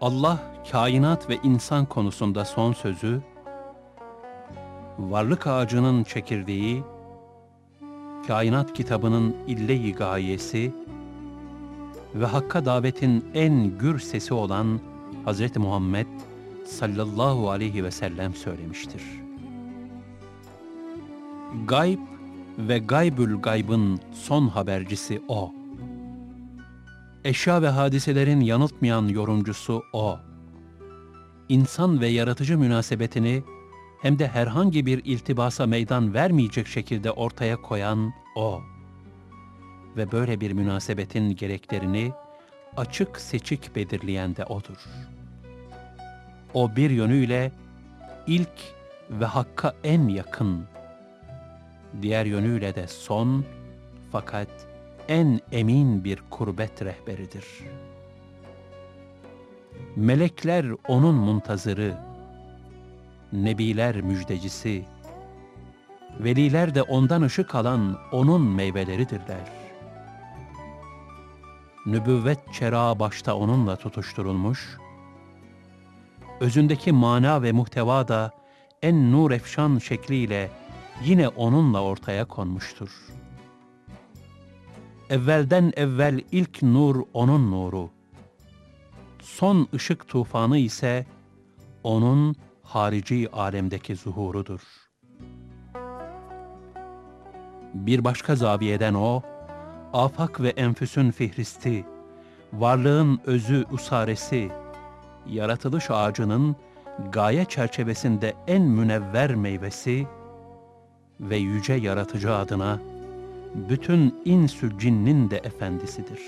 Allah kainat ve insan konusunda son sözü, varlık ağacının çekirdeği, kainat kitabının ille-i gayesi ve Hakk'a davetin en gür sesi olan Hz. Muhammed sallallahu aleyhi ve sellem söylemiştir. Gayb ve gaybül gaybın son habercisi O. Eşya ve hadiselerin yanıltmayan yorumcusu O. İnsan ve yaratıcı münasebetini hem de herhangi bir iltibasa meydan vermeyecek şekilde ortaya koyan O. Ve böyle bir münasebetin gereklerini açık seçik belirleyen de O'dur. O bir yönüyle ilk ve Hakk'a en yakın, diğer yönüyle de son fakat en emin bir kurbet rehberidir. Melekler onun muntazırı, nebiler müjdecisi, veliler de ondan ışık alan onun meyveleridirler. Nübüvvet çerağı başta onunla tutuşturulmuş, özündeki mana ve muhteva da en nur efşan şekliyle yine onunla ortaya konmuştur. Evvelden evvel ilk nur onun nuru, son ışık tufanı ise onun harici alemdeki zuhurudur. Bir başka zaviyeden o, afak ve enfüsün fihristi, varlığın özü usaresi, yaratılış ağacının gaye çerçevesinde en münevver meyvesi ve yüce yaratıcı adına bütün insü cinnin de efendisidir.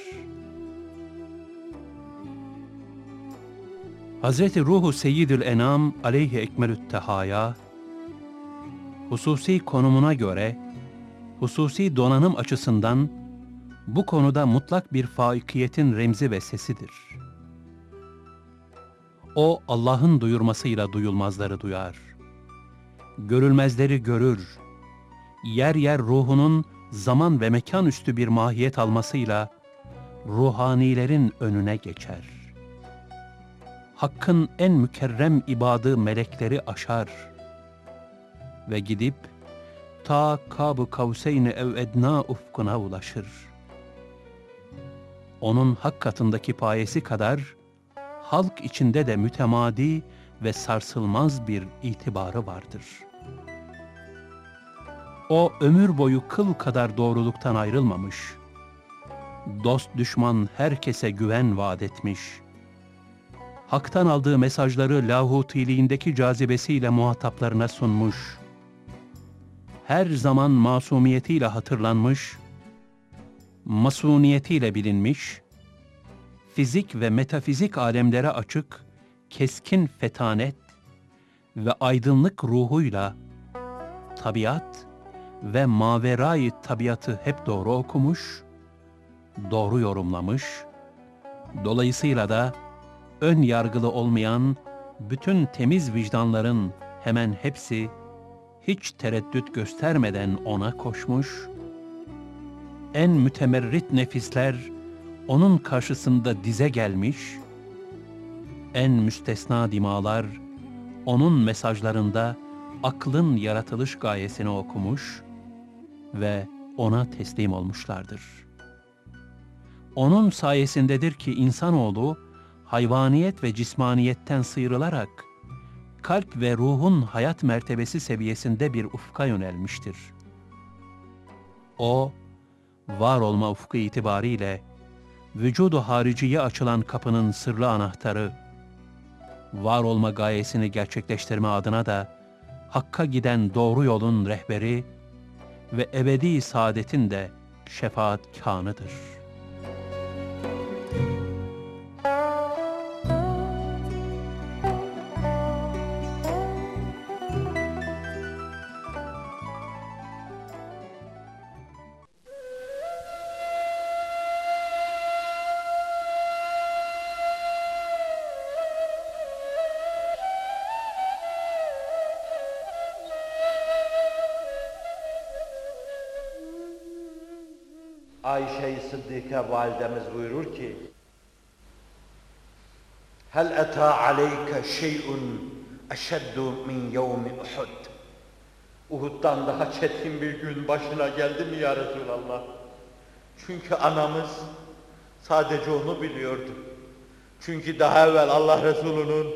Hazreti Ruhu Seyyidül Enam aleyhi ekmelü't tehaya, hususi konumuna göre, hususi donanım açısından bu konuda mutlak bir faikiyetin remzi ve sesidir.'' O Allah'ın duyurmasıyla duyulmazları duyar. Görülmezleri görür. Yer yer ruhunun zaman ve mekan üstü bir mahiyet almasıyla ruhanilerin önüne geçer. Hakkın en mükerrem ibadı melekleri aşar ve gidip ta Kab-ı Kavseyn ev edna ufkuna ulaşır. Onun hak katındaki payesi kadar halk içinde de mütemadi ve sarsılmaz bir itibarı vardır. O ömür boyu kıl kadar doğruluktan ayrılmamış, dost düşman herkese güven vaat etmiş, haktan aldığı mesajları lahutiliğindeki cazibesiyle muhataplarına sunmuş, her zaman masumiyetiyle hatırlanmış, masuniyetiyle bilinmiş, fizik ve metafizik alemlere açık, keskin fetanet ve aydınlık ruhuyla tabiat ve maverayı tabiatı hep doğru okumuş, doğru yorumlamış, dolayısıyla da ön yargılı olmayan bütün temiz vicdanların hemen hepsi hiç tereddüt göstermeden ona koşmuş, en mütemerrit nefisler onun karşısında dize gelmiş, en müstesna dimalar onun mesajlarında aklın yaratılış gayesini okumuş ve ona teslim olmuşlardır. Onun sayesindedir ki insanoğlu hayvaniyet ve cismaniyetten sıyrılarak kalp ve ruhun hayat mertebesi seviyesinde bir ufka yönelmiştir. O, var olma ufku itibariyle vücudu hariciye açılan kapının sırlı anahtarı, var olma gayesini gerçekleştirme adına da Hakk'a giden doğru yolun rehberi ve ebedi saadetin de şefaat Birlikte validemiz buyurur ki Hel eta aleyke şey'un eşeddu min yevmi Uhud Uhud'dan daha çetin bir gün başına geldi mi ya Resulallah? Çünkü anamız sadece onu biliyordu. Çünkü daha evvel Allah Resulü'nün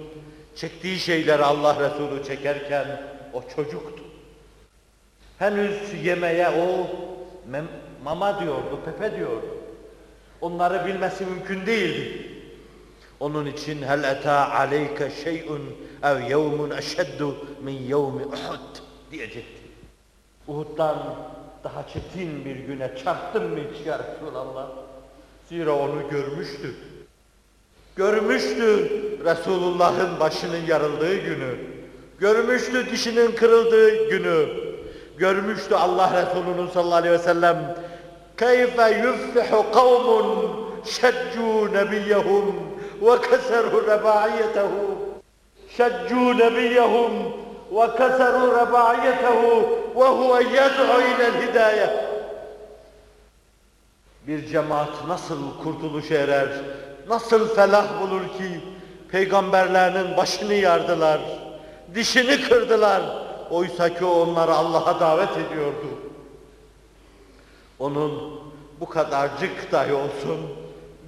çektiği şeyleri Allah Resulü çekerken o çocuktu. Henüz yemeye o mama diyordu, pepe diyordu. Onları bilmesi mümkün değildi. Onun için hel eta aleyke şey'un ev yevmun eşeddu min yevmi Uhud diyecekti. Uhud'dan daha çetin bir güne çarptın mı hiç ya Resulallah? Zira onu görmüştü. Görmüştü Resulullah'ın başının yarıldığı günü. Görmüştü dişinin kırıldığı günü. Görmüştü Allah Resulü'nün sallallahu aleyhi ve sellem şeccu nebiyehum ve keseru rebaiyetehu şeccu nebiyehum ve keseru rebaiyetehu ve huve yed'u ilel hidayeh bir cemaat nasıl kurtuluş erer, nasıl felah bulur ki peygamberlerinin başını yardılar, dişini kırdılar. Oysa ki onları Allah'a davet ediyordu. Onun bu kadarcık dahi olsun,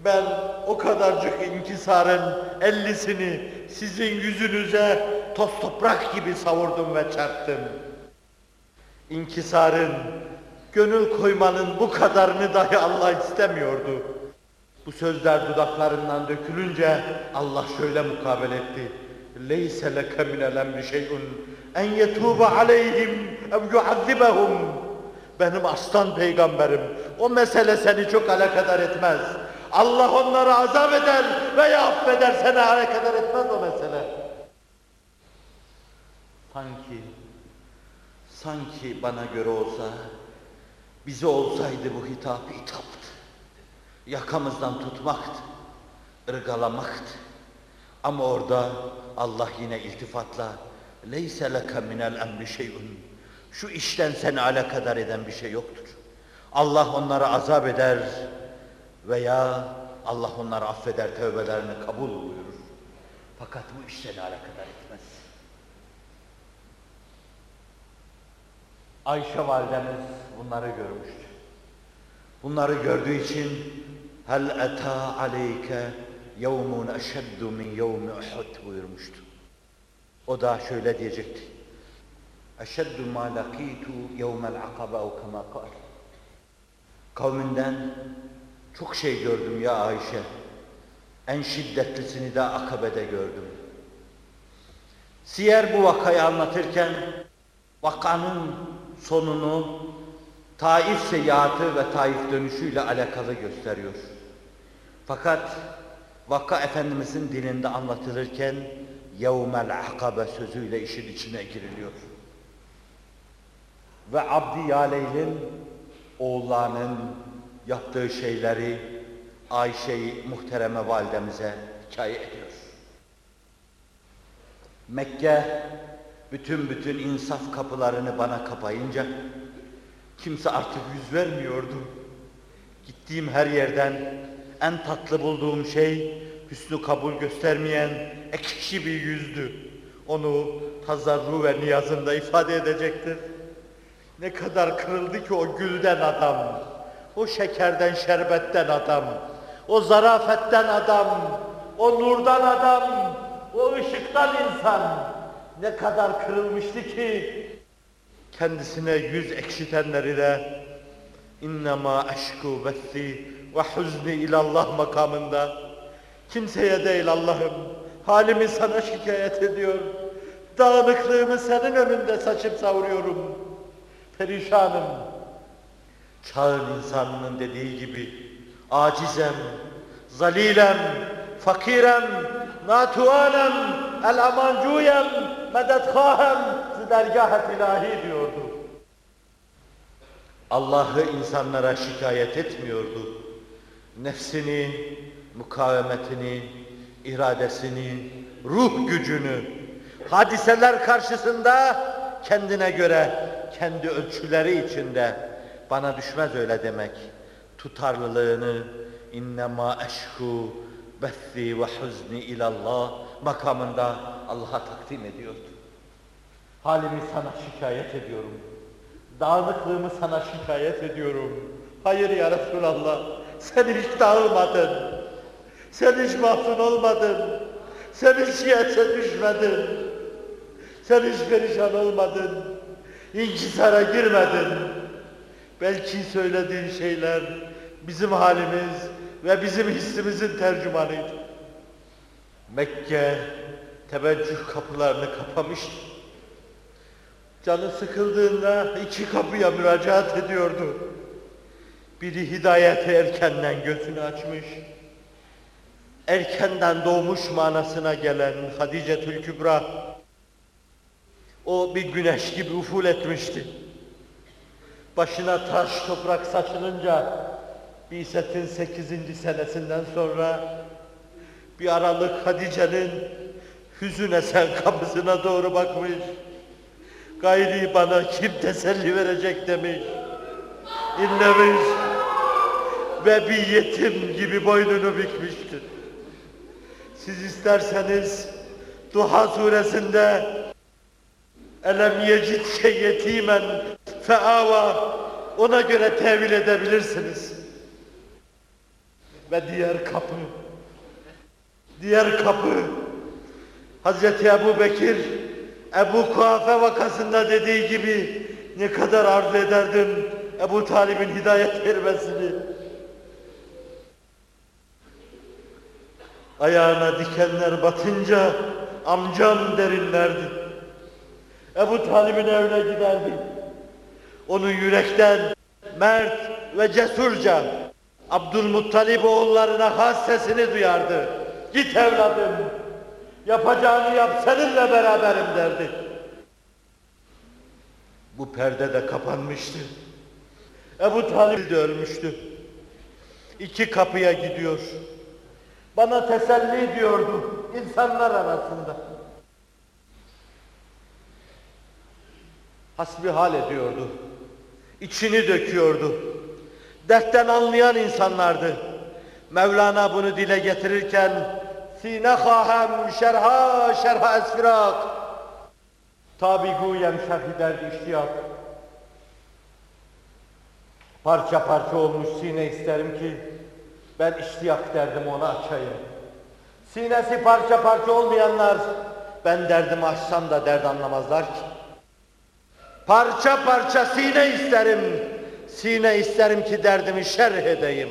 ben o kadarcık inkisarın ellisini sizin yüzünüze toz toprak gibi savurdum ve çarptım. İnkisarın, gönül koymanın bu kadarını dahi Allah istemiyordu. Bu sözler dudaklarından dökülünce Allah şöyle mukabele etti. لَيْسَ لَكَ مِنَ الْاَمْرِ شَيْءٌ اَنْ يَتُوبَ عَلَيْهِمْ اَوْ يُعَذِّبَهُمْ Benim aslan peygamberim, o mesele seni çok alakadar etmez. Allah onları azap eder veya affeder, seni alakadar etmez o mesele. Sanki Sanki bana göre olsa, bize olsaydı bu hitap hitaptı. Yakamızdan tutmaktı, ırgalamaktı. Ama orada Allah yine iltifatla, لَيْسَ لَكَ مِنَ الْاَمْرِ شَيْءٌ şu işten seni alakadar eden bir şey yoktur. Allah onları azap eder veya Allah onları affeder, tövbelerini kabul buyurur. Fakat bu iş seni alakadar etmez. Ayşe validemiz bunları görmüştü. Bunları gördüğü için hel eta aleyke yevmun eşeddu min yevmi Uhud buyurmuştu. O da şöyle diyecekti. Eşeddu ma lakitu yevmel akabe o kema kal. Kavminden çok şey gördüm ya Ayşe. En şiddetlisini de akabede gördüm. Siyer bu vakayı anlatırken vakanın sonunu Taif seyahatı ve Taif dönüşüyle alakalı gösteriyor. Fakat vaka Efendimizin dilinde anlatılırken yevmel akabe sözüyle işin içine giriliyor. Ve Abdi Yaleyl'in oğullarının yaptığı şeyleri Ayşe-i Muhtereme validemize hikaye ediyor. Mekke bütün bütün insaf kapılarını bana kapayınca kimse artık yüz vermiyordu. Gittiğim her yerden en tatlı bulduğum şey hüsnü kabul göstermeyen ekşi bir yüzdü. Onu tazarru ve niyazında ifade edecektir. Ne kadar kırıldı ki o gülden adam, o şekerden şerbetten adam, o zarafetten adam, o nurdan adam, o ışıktan insan. Ne kadar kırılmıştı ki kendisine yüz ekşitenleri de innema eşku bethi ve huzni ilallah makamında kimseye değil Allah'ım halimi sana şikayet ediyor. Dağınıklığımı senin önünde saçıp savuruyorum perişanım çağın insanının dediği gibi acizem zalilem fakirem natuanem el amancuyem mededhahem dergah ilahi diyordu. Allah'ı insanlara şikayet etmiyordu. Nefsini, mukavemetini, iradesini, ruh gücünü, hadiseler karşısında kendine göre, kendi ölçüleri içinde bana düşmez öyle demek. Tutarlılığını innema eşku bethi ve huzni ilallah makamında Allah'a takdim ediyordu. Halimi sana şikayet ediyorum. Dağınıklığımı sana şikayet ediyorum. Hayır ya Resulallah, sen hiç dağılmadın. Sen hiç mahzun olmadın. Sen hiç şiyete düşmedin. Sen hiç perişan olmadın. İnkisara girmedin. Belki söylediğin şeyler bizim halimiz ve bizim hissimizin tercümanıydı. Mekke teveccüh kapılarını kapamıştı. Canı sıkıldığında iki kapıya müracaat ediyordu. Biri hidayete erkenden gözünü açmış. Erkenden doğmuş manasına gelen Hadice Kübra. O bir güneş gibi uful etmişti. Başına taş toprak saçılınca Biset'in 8. senesinden sonra bir aralık Hadice'nin hüzün esen kapısına doğru bakmış. Gayri bana kim teselli verecek demiş. İnlemiş ve bir yetim gibi boynunu bükmüştür. Siz isterseniz Duha suresinde Elem yecidke yetimen feava ona göre tevil edebilirsiniz. Ve diğer kapı diğer kapı Hazreti Ebu Bekir Ebu Kuafe vakasında dediği gibi ne kadar arzu ederdim Ebu Talib'in hidayet vermesini. Ayağına dikenler batınca amcam derinlerdi. Ebu Talib'in evine giderdi. Onun yürekten mert ve cesurca Abdülmuttalip oğullarına has sesini duyardı. Git evladım, yapacağını yap seninle beraberim derdi. Bu perde de kapanmıştı. Ebu Talib de ölmüştü. İki kapıya gidiyor. Bana teselli diyordu insanlar arasında. Hasbihal ediyordu. İçini döküyordu. Dertten anlayan insanlardı. Mevlana bunu dile getirirken Sine hahem şerha şerha esfirak Tabi guyem şerhi derdi iştiyak Parça parça olmuş sine isterim ki ben iştiyak derdim ona açayım. Sinesi parça parça olmayanlar ben derdimi açsam da dert anlamazlar ki. Parça parça sine isterim. Sine isterim ki derdimi şerh edeyim.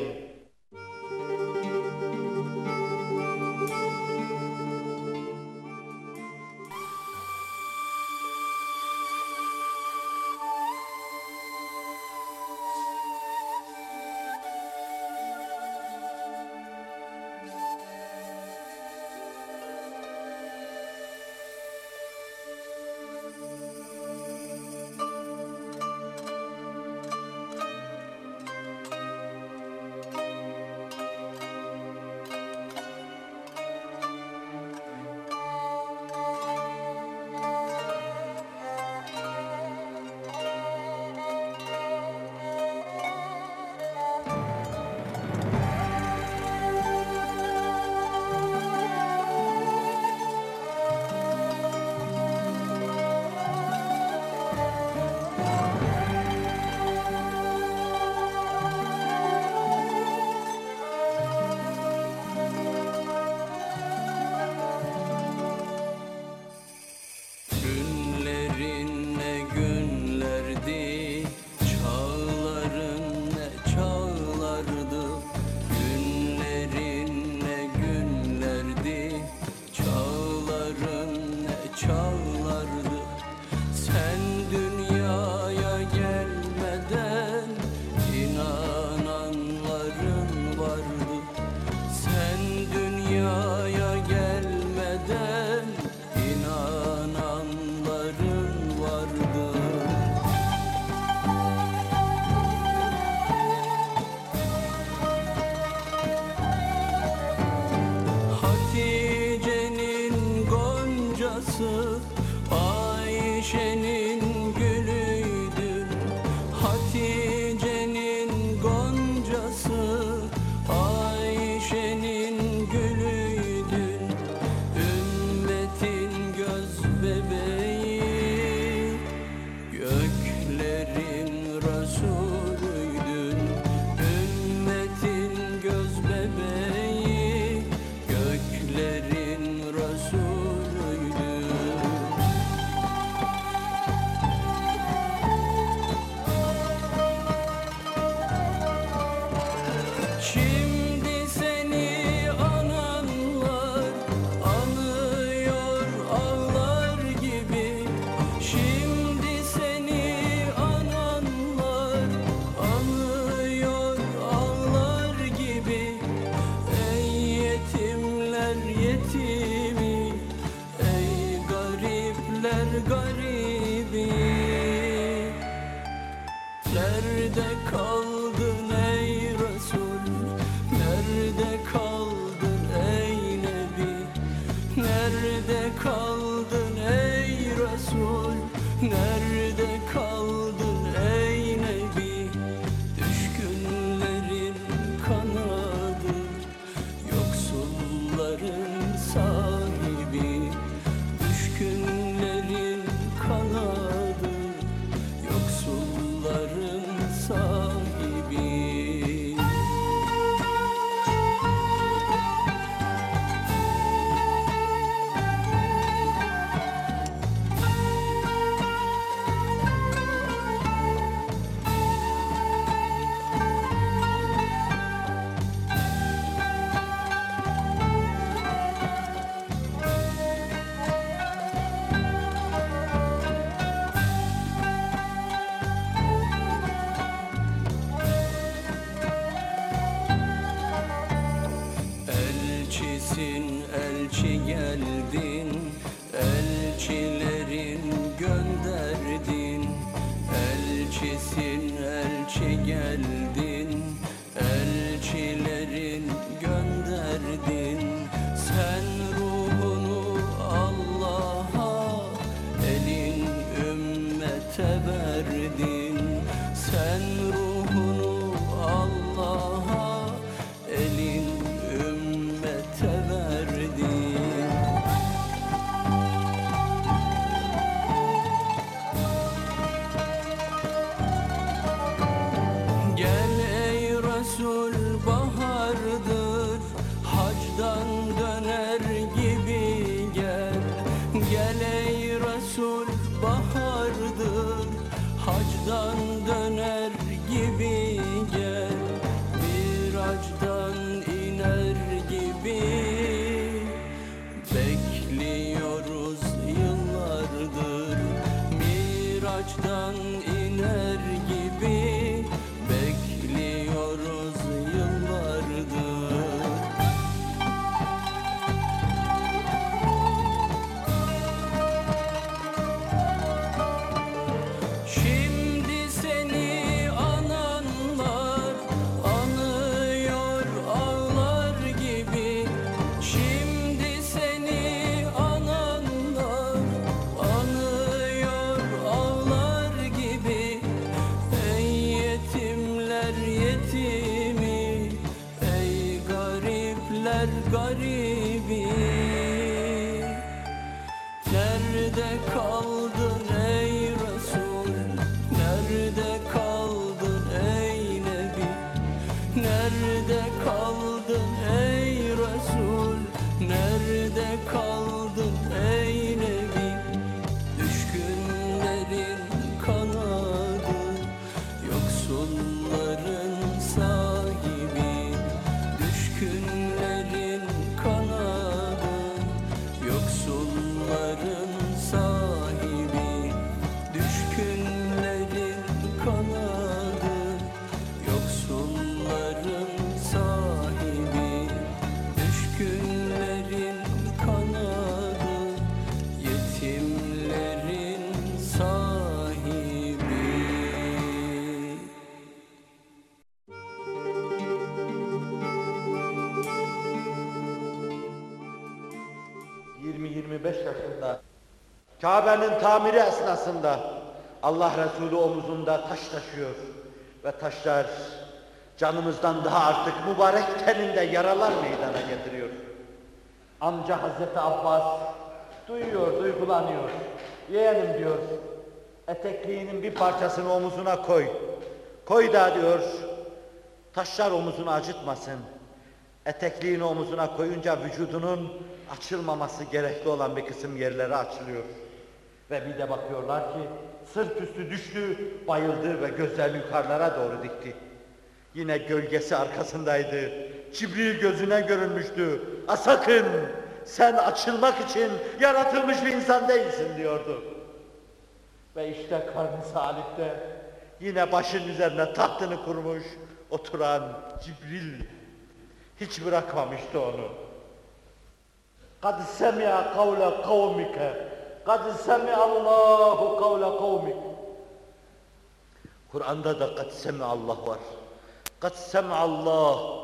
Miraçtan iner gibi Tamiri esnasında Allah Resulü omuzunda taş taşıyor ve taşlar canımızdan daha artık mübarek teninde yaralar meydana getiriyor. Amca Hazreti Abbas duyuyor, duygulanıyor. Yeğenim diyor, etekliğinin bir parçasını omuzuna koy. Koy da diyor, taşlar omuzunu acıtmasın. Etekliğini omuzuna koyunca vücudunun açılmaması gerekli olan bir kısım yerleri açılıyor. Ve bir de bakıyorlar ki sırt üstü düştü, bayıldı ve gözlerini yukarılara doğru dikti. Yine gölgesi arkasındaydı. Cibril gözüne görünmüştü. A sakın sen açılmak için yaratılmış bir insan değilsin diyordu. Ve işte karnı salikte yine başın üzerine tahtını kurmuş oturan Cibril hiç bırakmamıştı onu. قَدْ سَمِعَ قَوْلَ قَوْمِكَ قَدْ سَمِعَ اللّٰهُ قَوْلَ قَوْمِكَ Kur'an'da da قَدْ سَمِعَ Allah var. قَدْ سَمِعَ Allah.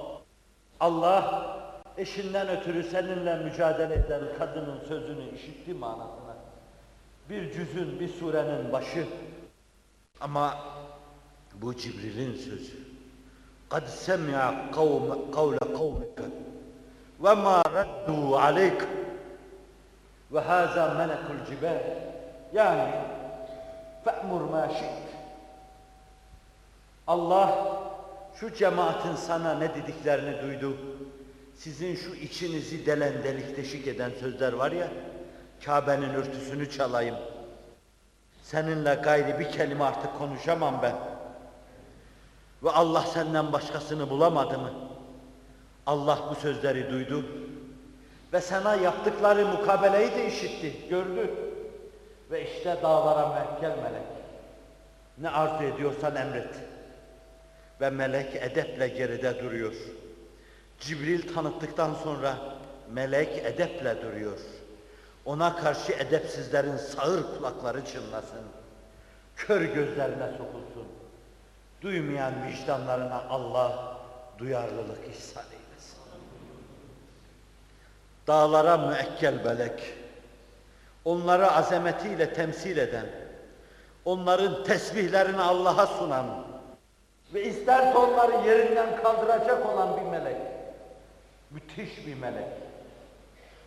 Allah eşinden ötürü seninle mücadele eden kadının sözünü işitti manasına. Bir cüzün, bir surenin başı. Ama bu Cibril'in sözü. قَدْ سَمِعَ قَوْمَ قَوْلَ قَوْمِكَ وَمَا رَدُّوا ve haza melekul cibel. Yani fe'mur ma. Allah şu cemaatin sana ne dediklerini duydu. Sizin şu içinizi delen delik deşik eden sözler var ya, Kabe'nin örtüsünü çalayım. Seninle gayri bir kelime artık konuşamam ben. Ve Allah senden başkasını bulamadı mı? Allah bu sözleri duydu ve sana yaptıkları mukabeleyi de işitti, gördü. Ve işte dağlara mehkel melek. Ne arzu ediyorsan emret. Ve melek edeple geride duruyor. Cibril tanıttıktan sonra melek edeple duruyor. Ona karşı edepsizlerin sağır kulakları çınlasın. Kör gözlerine sokulsun. Duymayan vicdanlarına Allah duyarlılık ihsan eylesin. Dağlara müekkel melek, onları azametiyle temsil eden, onların tesbihlerini Allah'a sunan ve isterse onları yerinden kaldıracak olan bir melek. Müthiş bir melek.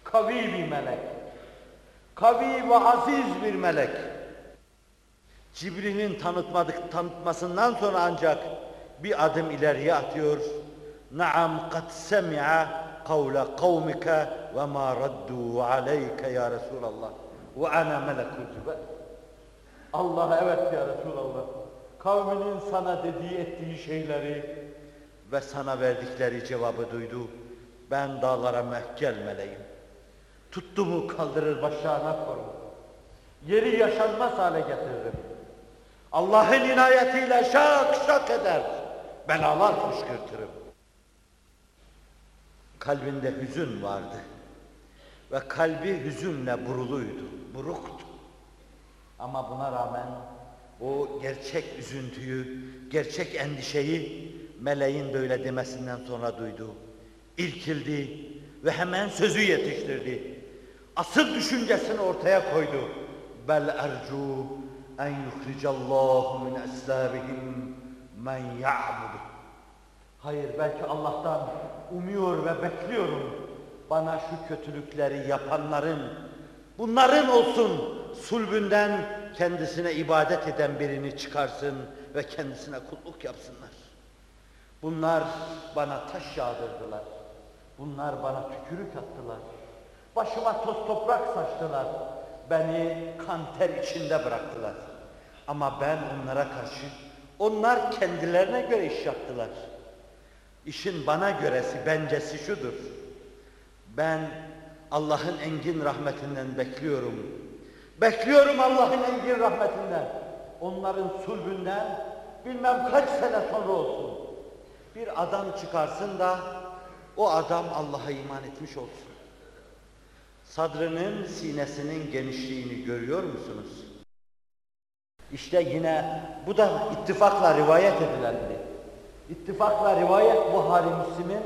Kavi bir melek. Kavi ve aziz bir melek. Cibril'in tanıtmadık, tanıtmasından sonra ancak bir adım ileriye atıyor. Naam kad semi'a kavmike ve ma raddu aleyke ya Resulallah. Ve ana melekul cibel. Allah evet ya Resulallah. Kavminin sana dediği ettiği şeyleri ve sana verdikleri cevabı duydu. Ben dağlara mehkel meleğim. Tuttu mu kaldırır başlarına korum. Yeri yaşanmaz hale getiririm. Allah'ın inayetiyle şak şak eder. Belalar fışkırtırım. Kalbinde hüzün vardı. Ve kalbi hüzünle buruluydu, buruktu. Ama buna rağmen o gerçek üzüntüyü, gerçek endişeyi meleğin böyle demesinden sonra duydu. İrkildi ve hemen sözü yetiştirdi. Asıl düşüncesini ortaya koydu. Bel ercu en yuhricallahu min eslabihim men ya'budu. Hayır belki Allah'tan umuyor ve bekliyorum. Bana şu kötülükleri yapanların, bunların olsun sulbünden kendisine ibadet eden birini çıkarsın ve kendisine kulluk yapsınlar. Bunlar bana taş yağdırdılar. Bunlar bana tükürük attılar. Başıma toz toprak saçtılar. Beni kan ter içinde bıraktılar. Ama ben onlara karşı, onlar kendilerine göre iş yaptılar. İşin bana göresi, bencesi şudur. Ben Allah'ın engin rahmetinden bekliyorum. Bekliyorum Allah'ın engin rahmetinden. Onların sulbünden bilmem kaç sene sonra olsun. Bir adam çıkarsın da o adam Allah'a iman etmiş olsun. Sadrının sinesinin genişliğini görüyor musunuz? İşte yine bu da ittifakla rivayet edilendi. İttifakla rivayet Buhari Müslim'in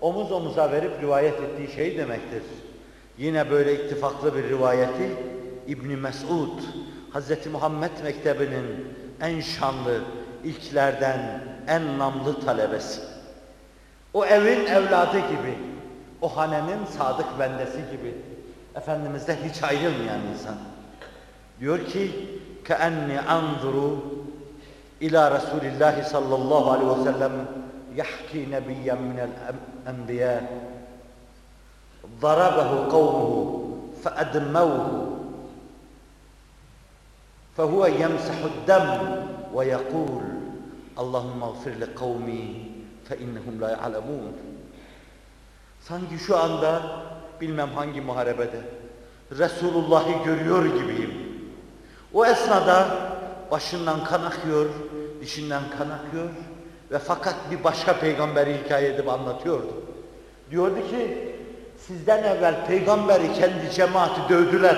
omuz omuza verip rivayet ettiği şey demektir. Yine böyle ittifaklı bir rivayeti İbni Mesud, Hz. Muhammed Mektebi'nin en şanlı, ilklerden en namlı talebesi. O evin evladı gibi, o hanenin sadık bendesi gibi, Efendimiz'de hiç ayrılmayan insan. Diyor ki, كَأَنِّ أَنْظُرُ إلى رسول الله صلى الله عليه وسلم يحكي نبيا من الأنبياء ضربه قومه فأدموه فهو يمسح الدم ويقول اللهم اغفر لقومي فإنهم لا يعلمون Sanki şu anda bilmem hangi muharebede Resulullah'ı görüyor gibiyim. O esnada başından kan akıyor, dişinden kan akıyor ve fakat bir başka peygamberi hikaye edip anlatıyordu. Diyordu ki sizden evvel peygamberi kendi cemaati dövdüler,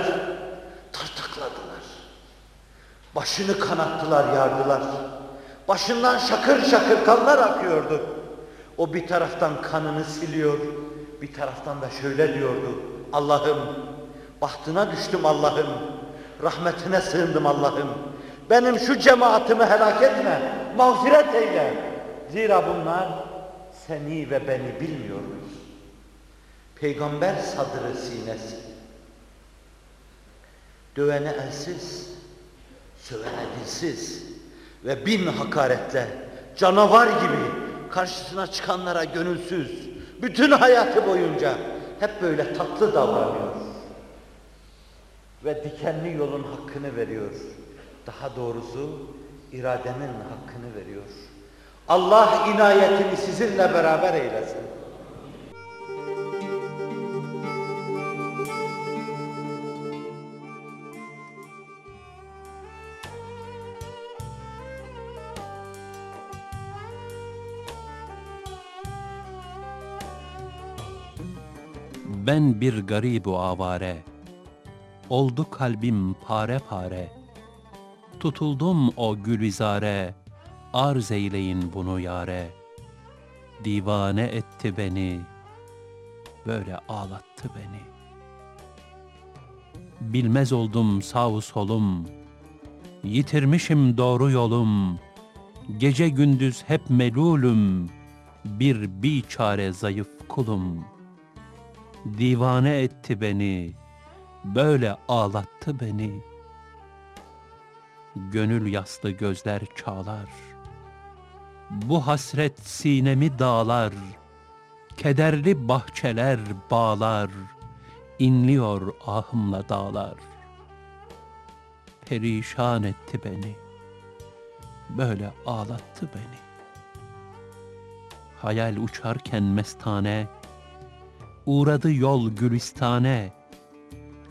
tartakladılar. Başını kanattılar, yardılar. Başından şakır şakır kanlar akıyordu. O bir taraftan kanını siliyor, bir taraftan da şöyle diyordu. Allah'ım, bahtına düştüm Allah'ım, rahmetine sığındım Allah'ım. Benim şu cemaatimi helak etme, mağfiret eyle. Zira bunlar seni ve beni bilmiyorlar. Peygamber sadrı sinesi. Dövene elsiz, sövene dilsiz ve bin hakaretle canavar gibi karşısına çıkanlara gönülsüz, bütün hayatı boyunca hep böyle tatlı davranıyor. Ve dikenli yolun hakkını veriyor. Daha doğrusu iradenin hakkını veriyor. Allah inayetini sizinle beraber eylesin. Ben bir garibu avare, oldu kalbim pare pare. Tutuldum o gülizare, arz eyleyin bunu yare. Divane etti beni, böyle ağlattı beni. Bilmez oldum sağ solum, yitirmişim doğru yolum. Gece gündüz hep melulüm, bir biçare zayıf kulum. Divane etti beni, böyle ağlattı beni. Gönül yaslı gözler çağlar. Bu hasret sinemi dağlar. Kederli bahçeler bağlar. inliyor ahımla dağlar. Perişan etti beni. Böyle ağlattı beni. Hayal uçarken mestane, uğradı yol gülistane,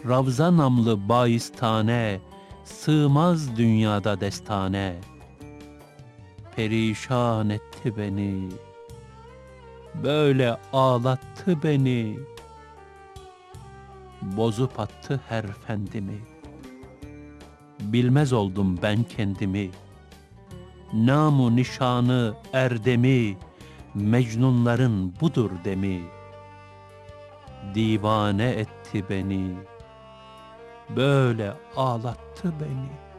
Ravza namlı baistane, sığmaz dünyada destane. Perişan etti beni, böyle ağlattı beni. Bozup attı her fendimi. Bilmez oldum ben kendimi. Namu nişanı erdemi, Mecnunların budur demi. Divane etti beni, böyle ağlattı beni.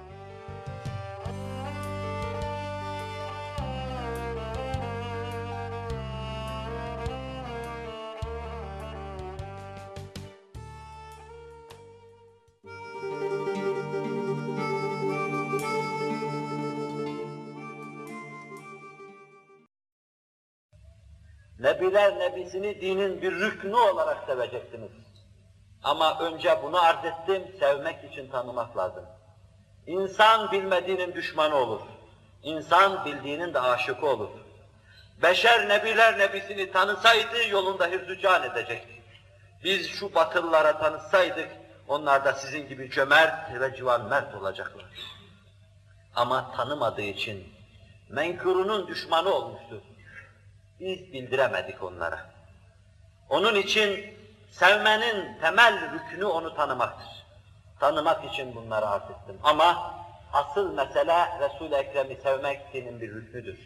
Nebiler nebisini dinin bir rüknü olarak seveceksiniz. Ama önce bunu arz ettim, sevmek için tanımak lazım. İnsan bilmediğinin düşmanı olur. İnsan bildiğinin de aşıkı olur. Beşer nebiler nebisini tanısaydı yolunda hürzücan edecekti. Biz şu batılılara tanısaydık, onlar da sizin gibi cömert ve civan mert olacaklar. Ama tanımadığı için menkurunun düşmanı olmuştur. Biz bildiremedik onlara. Onun için sevmenin temel rükünü onu tanımaktır. Tanımak için bunları arz ettim. Ama asıl mesele Resul-i Ekrem'i sevmek dinin bir rüknüdür.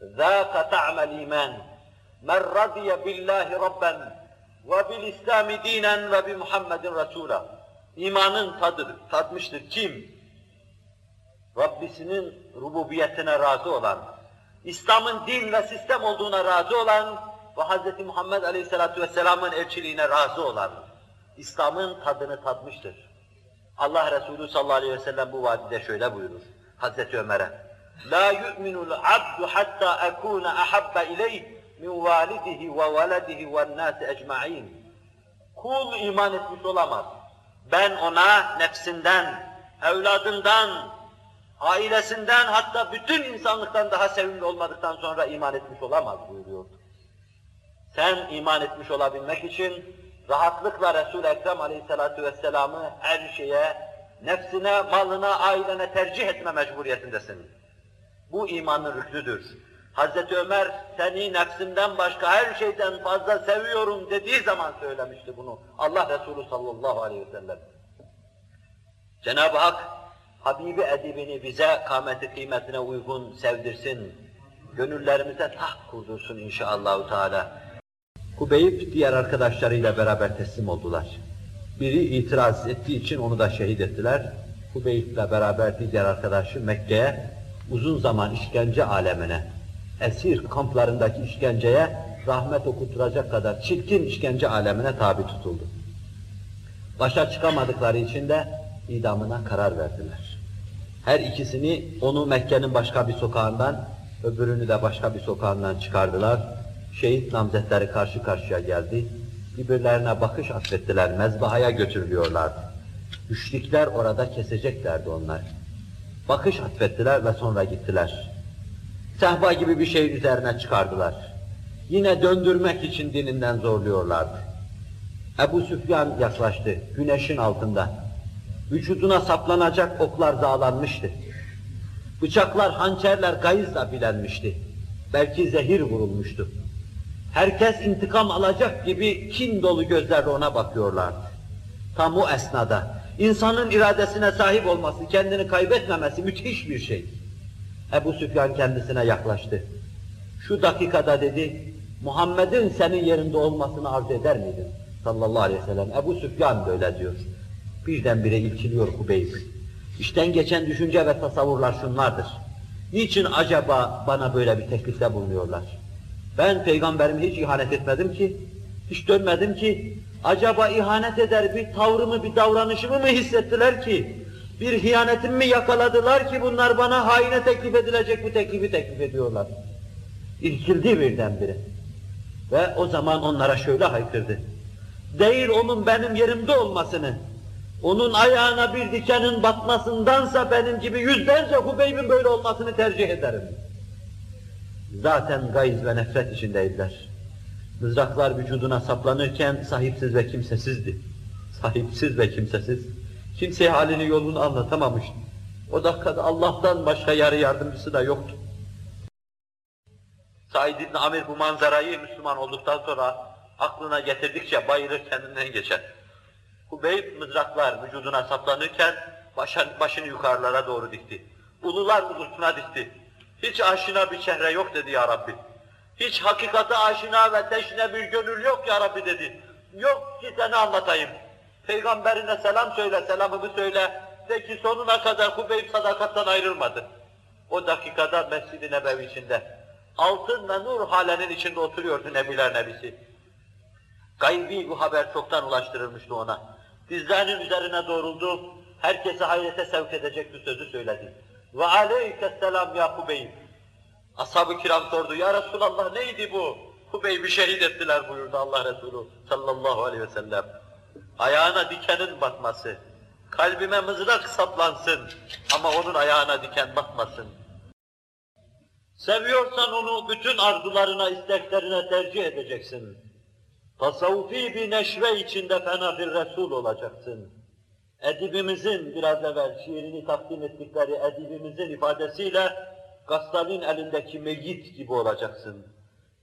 ذَاكَ تَعْمَ الْا۪يمَانِ مَنْ رَضِيَ بِاللّٰهِ رَبًّا وَبِالْاِسْلَامِ دِينًا وَبِمُحَمَّدٍ رَسُولًا İmanın tadır, tatmıştır. Kim? Rabbisinin rububiyetine razı olan, İslam'ın din ve sistem olduğuna razı olan ve Hz. Muhammed Aleyhisselatü Vesselam'ın elçiliğine razı olan, İslam'ın tadını tatmıştır. Allah Resulü sallallahu aleyhi ve sellem bu vadide şöyle buyurur Hazreti Ömer'e. La yu'minul abdu hatta ekuna ahabba ileyh min validihi ve veledihi ve nâsi ecma'in. Kul iman etmiş olamaz. Ben ona nefsinden, evladından, ailesinden hatta bütün insanlıktan daha sevimli olmadıktan sonra iman etmiş olamaz buyuruyordu. Sen iman etmiş olabilmek için rahatlıkla Resul-i Ekrem Aleyhisselatü Vesselam'ı her şeye, nefsine, malına, ailene tercih etme mecburiyetindesin. Bu imanın rüknüdür. Hazreti Ömer seni nefsimden başka her şeyden fazla seviyorum dediği zaman söylemişti bunu. Allah Resulü sallallahu aleyhi ve sellem. Cenab-ı Hak Habibi edibini bize kâmeti kıymetine uygun sevdirsin. Gönüllerimize taht kurdursun inşallahü teala. Kubeyb diğer arkadaşlarıyla beraber teslim oldular. Biri itiraz ettiği için onu da şehit ettiler. Kubeyb ile beraber diğer arkadaşı Mekke'ye uzun zaman işkence alemine, esir kamplarındaki işkenceye rahmet okuturacak kadar çirkin işkence alemine tabi tutuldu. Başa çıkamadıkları için de idamına karar verdiler. Her ikisini onu Mekke'nin başka bir sokağından, öbürünü de başka bir sokağından çıkardılar. Şehit namzetleri karşı karşıya geldi. Birbirlerine bakış atfettiler, mezbahaya götürülüyorlardı. Müşrikler orada keseceklerdi onlar. Bakış atfettiler ve sonra gittiler. Sehpa gibi bir şeyin üzerine çıkardılar. Yine döndürmek için dininden zorluyorlardı. Ebu Süfyan yaklaştı, güneşin altında. Vücuduna saplanacak oklar dağlanmıştı. Bıçaklar, hançerler gayızla bilenmişti. Belki zehir vurulmuştu. Herkes intikam alacak gibi kin dolu gözlerle ona bakıyorlardı. Tam o esnada insanın iradesine sahip olması, kendini kaybetmemesi müthiş bir şey. Ebu Süfyan kendisine yaklaştı. Şu dakikada dedi, Muhammed'in senin yerinde olmasını arzu eder miydin? Sallallahu aleyhi ve sellem. Ebu Süfyan böyle diyor. Birdenbire ilkiliyor Hubeyb. İşten geçen düşünce ve tasavvurlar şunlardır. Niçin acaba bana böyle bir teklifte bulunuyorlar? Ben peygamberime hiç ihanet etmedim ki, hiç dönmedim ki, acaba ihanet eder bir tavrımı, bir davranışımı mı hissettiler ki, bir hiyanetimi mi yakaladılar ki bunlar bana haine teklif edilecek bu teklifi teklif ediyorlar. İrkildi birdenbire. Ve o zaman onlara şöyle haykırdı. Değil onun benim yerimde olmasını, onun ayağına bir dikenin batmasındansa benim gibi yüzlerce Hubeyb'in böyle olmasını tercih ederim. Zaten gayz ve nefret içindeydiler. Mızraklar vücuduna saplanırken sahipsiz ve kimsesizdi. Sahipsiz ve kimsesiz. Kimseye halini yolunu anlatamamıştı. O dakikada Allah'tan başka yarı yardımcısı da yoktu. Said İbni Amir bu manzarayı Müslüman olduktan sonra aklına getirdikçe bayılır kendinden geçer. Hubeyb mızraklar vücuduna saplanırken başını, yukarılara doğru dikti. Ulular ulusuna dikti. Hiç aşina bir çehre yok dedi ya Rabbi. Hiç hakikate aşina ve teşne bir gönül yok ya Rabbi dedi. Yok ki seni anlatayım. Peygamberine selam söyle, selamımı söyle. De ki sonuna kadar Hubeyb sadakattan ayrılmadı. O dakikada Mescid-i Nebevi içinde, altın ve nur halenin içinde oturuyordu Nebiler Nebisi. Gaybi bu haber çoktan ulaştırılmıştı ona. Dizlerinin üzerine doğruldu, herkese hayrete sevk edecek bir sözü söyledi. Ve aleykesselam ya Hubeyb. Ashab-ı kiram sordu, ya Resulallah neydi bu? Hubeyb'i şehit ettiler buyurdu Allah Resulü sallallahu aleyhi ve sellem. Ayağına dikenin batması, kalbime mızrak saplansın ama onun ayağına diken batmasın. Seviyorsan onu bütün arzularına, isteklerine tercih edeceksin. Tasavvufi bir neşve içinde fenafir Resul olacaksın. Edibimizin biraz evvel şiirini takdim ettikleri edibimizin ifadesiyle Gassal'in elindeki meyyit gibi olacaksın.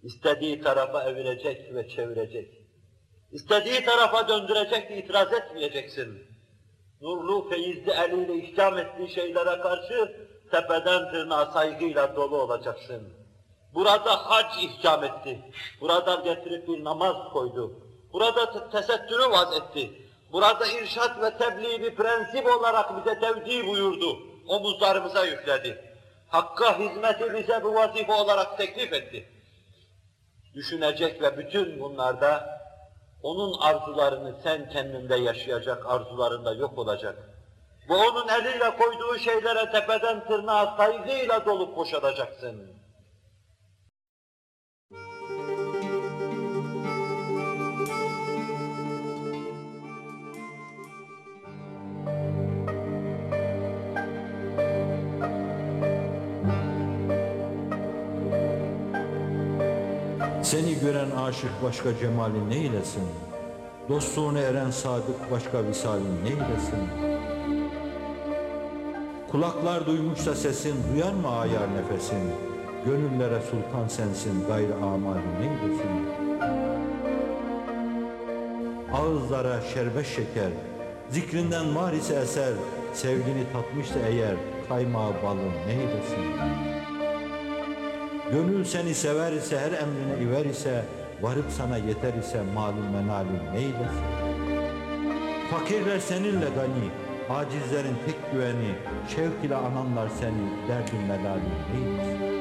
İstediği tarafa evirecek ve çevirecek. İstediği tarafa döndürecek, itiraz etmeyeceksin. Nurlu, feyizli eliyle ihkam ettiği şeylere karşı tepeden tırnağa saygıyla dolu olacaksın. Burada hac ihkam etti. Burada getirip bir namaz koydu. Burada tesettürü vaz etti. Burada irşat ve tebliğ bir prensip olarak bize tevdi buyurdu. Omuzlarımıza yükledi. Hakka hizmeti bize bu vazife olarak teklif etti. Düşünecek ve bütün bunlarda onun arzularını sen kendinde yaşayacak, arzularında yok olacak. Bu onun eliyle koyduğu şeylere tepeden tırnağa saygıyla dolup boşalacaksın. Seni gören aşık başka cemali neylesin? Dostluğuna eren sadık başka visalin neylesin? Kulaklar duymuşsa sesin, duyan mı ayar nefesin? Gönüllere sultan sensin, gayrı amali neylesin? Ağızlara şerbet şeker, zikrinden var ise eser, sevgini tatmışsa eğer, kaymağı balın neylesin? Gönül seni sever ise, her emrine iver ise, varıp sana yeter ise malum menalin neylesin? Fakirler seninle gani, acizlerin tek güveni, şevk ile ananlar seni, derdin melalin neylesin?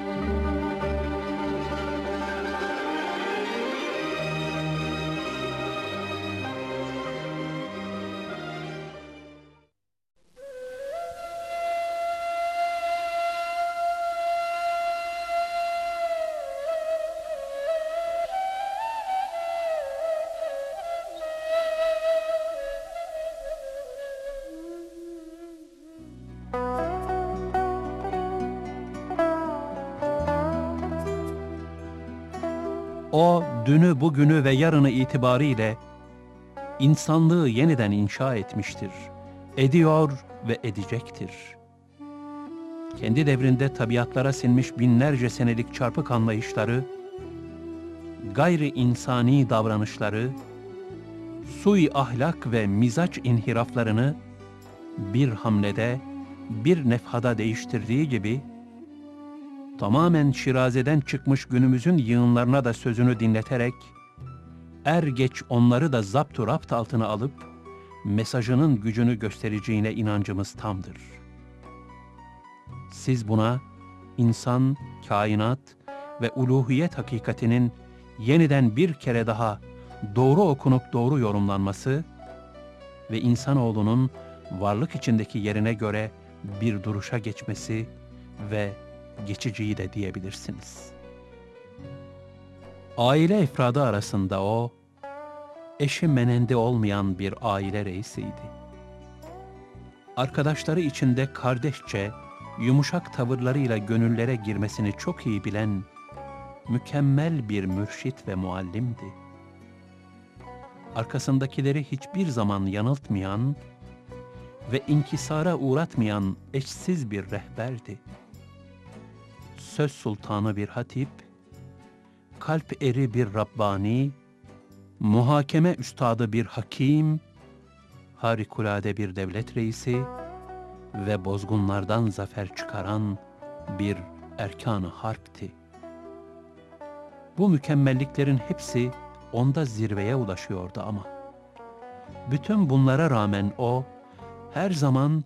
Dünü, bugünü ve yarını itibariyle insanlığı yeniden inşa etmiştir. Ediyor ve edecektir. Kendi devrinde tabiatlara sinmiş binlerce senelik çarpık anlayışları, gayri insani davranışları, sui ahlak ve mizaç inhiraflarını bir hamlede, bir nefhada değiştirdiği gibi, tamamen şirazeden çıkmış günümüzün yığınlarına da sözünü dinleterek, er geç onları da zaptu rapt altına alıp, mesajının gücünü göstereceğine inancımız tamdır. Siz buna insan, kainat ve uluhiyet hakikatinin yeniden bir kere daha doğru okunup doğru yorumlanması ve insanoğlunun varlık içindeki yerine göre bir duruşa geçmesi ve geçiciyi de diyebilirsiniz. Aile efradı arasında o, eşi menende olmayan bir aile reisiydi. Arkadaşları içinde kardeşçe, yumuşak tavırlarıyla gönüllere girmesini çok iyi bilen, mükemmel bir mürşit ve muallimdi. Arkasındakileri hiçbir zaman yanıltmayan ve inkisara uğratmayan eşsiz bir rehberdi. Söz sultanı bir hatip, kalp eri bir Rabbani, muhakeme üstadı bir hakim, harikulade bir devlet reisi ve bozgunlardan zafer çıkaran bir erkan-ı harpti. Bu mükemmelliklerin hepsi onda zirveye ulaşıyordu ama. Bütün bunlara rağmen o, her zaman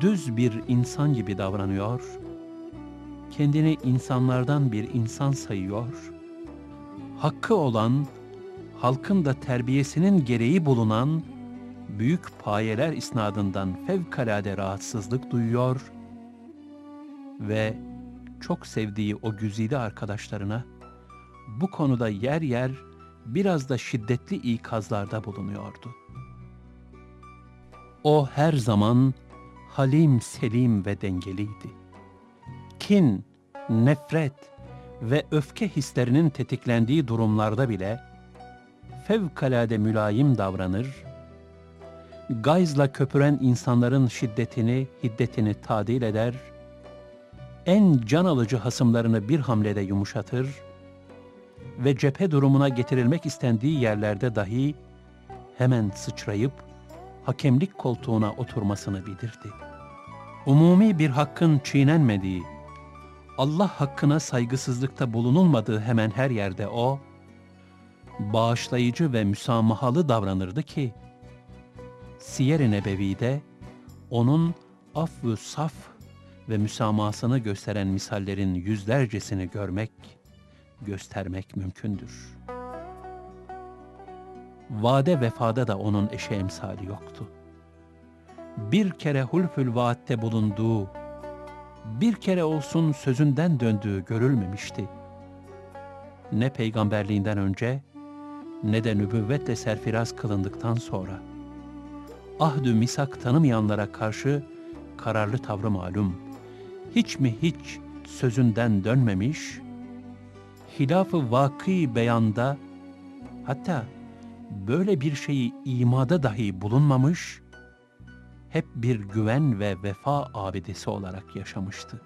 düz bir insan gibi davranıyor, kendini insanlardan bir insan sayıyor, hakkı olan, halkın da terbiyesinin gereği bulunan büyük payeler isnadından fevkalade rahatsızlık duyuyor ve çok sevdiği o güzide arkadaşlarına bu konuda yer yer biraz da şiddetli ikazlarda bulunuyordu. O her zaman halim, selim ve dengeliydi. Kin, nefret ve öfke hislerinin tetiklendiği durumlarda bile fevkalade mülayim davranır, gayzla köpüren insanların şiddetini, hiddetini tadil eder, en can alıcı hasımlarını bir hamlede yumuşatır ve cephe durumuna getirilmek istendiği yerlerde dahi hemen sıçrayıp hakemlik koltuğuna oturmasını bilirdi. Umumi bir hakkın çiğnenmediği, Allah hakkına saygısızlıkta bulunulmadığı hemen her yerde o, bağışlayıcı ve müsamahalı davranırdı ki, Siyer-i Nebevi'de onun affı saf ve müsamahasını gösteren misallerin yüzlercesini görmek, göstermek mümkündür. Vade vefada da onun eşe emsali yoktu. Bir kere hulfül vaatte bulunduğu, bir kere olsun sözünden döndüğü görülmemişti. Ne peygamberliğinden önce, ne de nübüvvetle serfiraz kılındıktan sonra. Ahdü misak tanımayanlara karşı kararlı tavrı malum. Hiç mi hiç sözünden dönmemiş, hilafı vakı beyanda, hatta böyle bir şeyi imada dahi bulunmamış, hep bir güven ve vefa abidesi olarak yaşamıştı.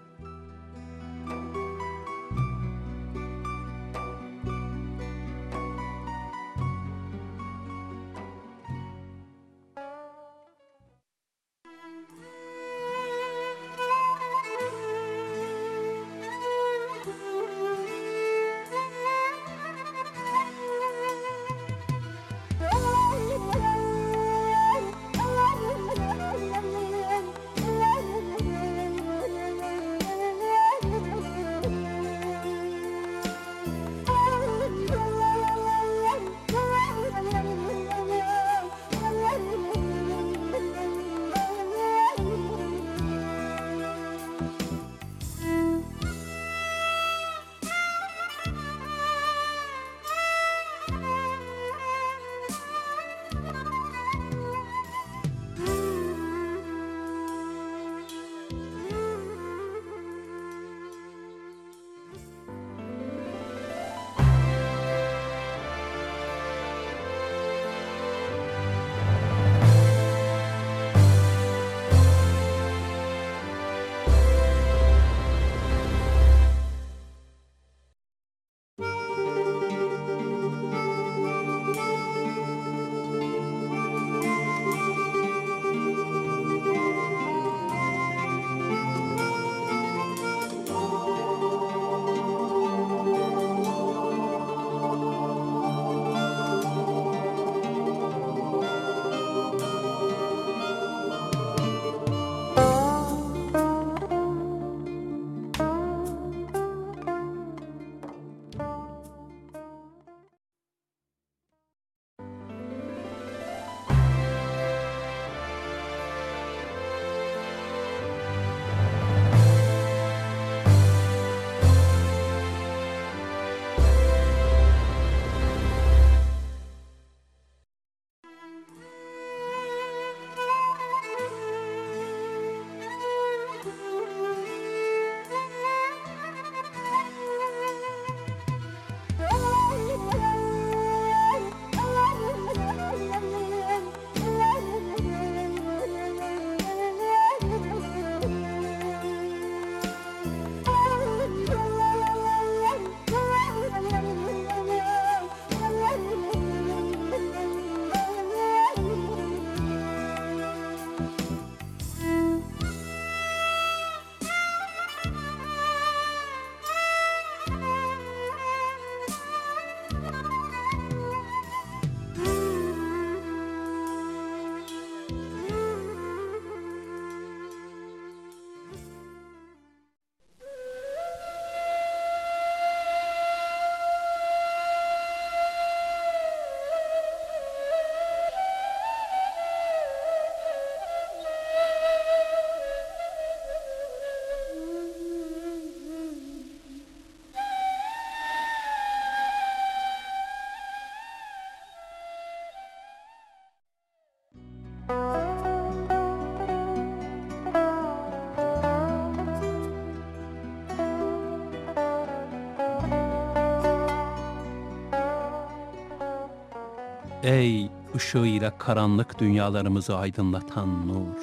Ey ışığıyla karanlık dünyalarımızı aydınlatan nur.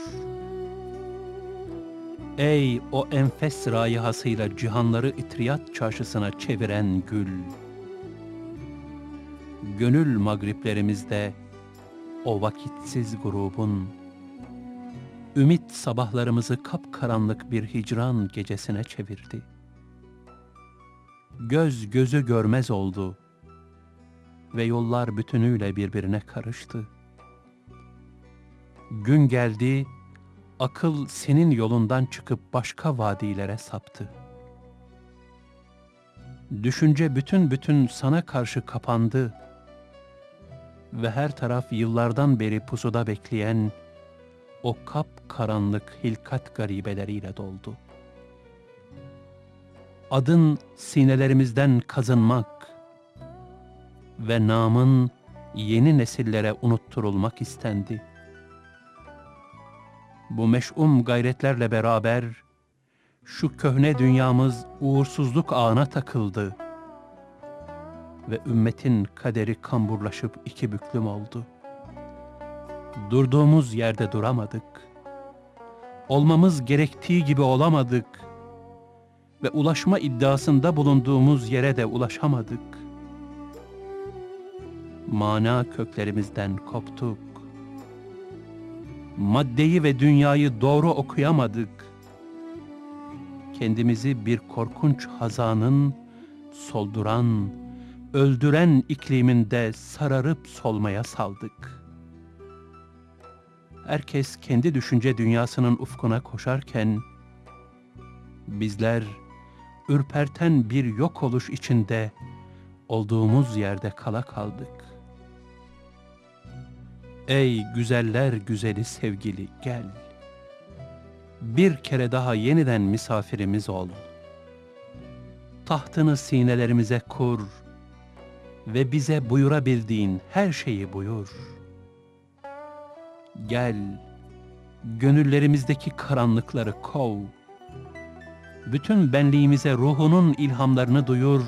Ey o enfes rayihasıyla cihanları itriyat çarşısına çeviren gül. Gönül magriplerimizde o vakitsiz grubun, ümit sabahlarımızı kapkaranlık bir hicran gecesine çevirdi. Göz gözü görmez oldu ve yollar bütünüyle birbirine karıştı. Gün geldi, akıl senin yolundan çıkıp başka vadilere saptı. Düşünce bütün bütün sana karşı kapandı ve her taraf yıllardan beri pusuda bekleyen o kap karanlık hilkat garibeleriyle doldu. Adın sinelerimizden kazınmak ve namın yeni nesillere unutturulmak istendi. Bu meş'um gayretlerle beraber şu köhne dünyamız uğursuzluk ağına takıldı ve ümmetin kaderi kamburlaşıp iki büklüm oldu. Durduğumuz yerde duramadık. Olmamız gerektiği gibi olamadık ve ulaşma iddiasında bulunduğumuz yere de ulaşamadık. Mana köklerimizden koptuk. Maddeyi ve dünyayı doğru okuyamadık. Kendimizi bir korkunç hazanın solduran, öldüren ikliminde sararıp solmaya saldık. Herkes kendi düşünce dünyasının ufkuna koşarken, bizler ürperten bir yok oluş içinde olduğumuz yerde kala kaldık. Ey güzeller güzeli sevgili gel. Bir kere daha yeniden misafirimiz ol. Tahtını sinelerimize kur ve bize buyurabildiğin her şeyi buyur. Gel, gönüllerimizdeki karanlıkları kov. Bütün benliğimize ruhunun ilhamlarını duyur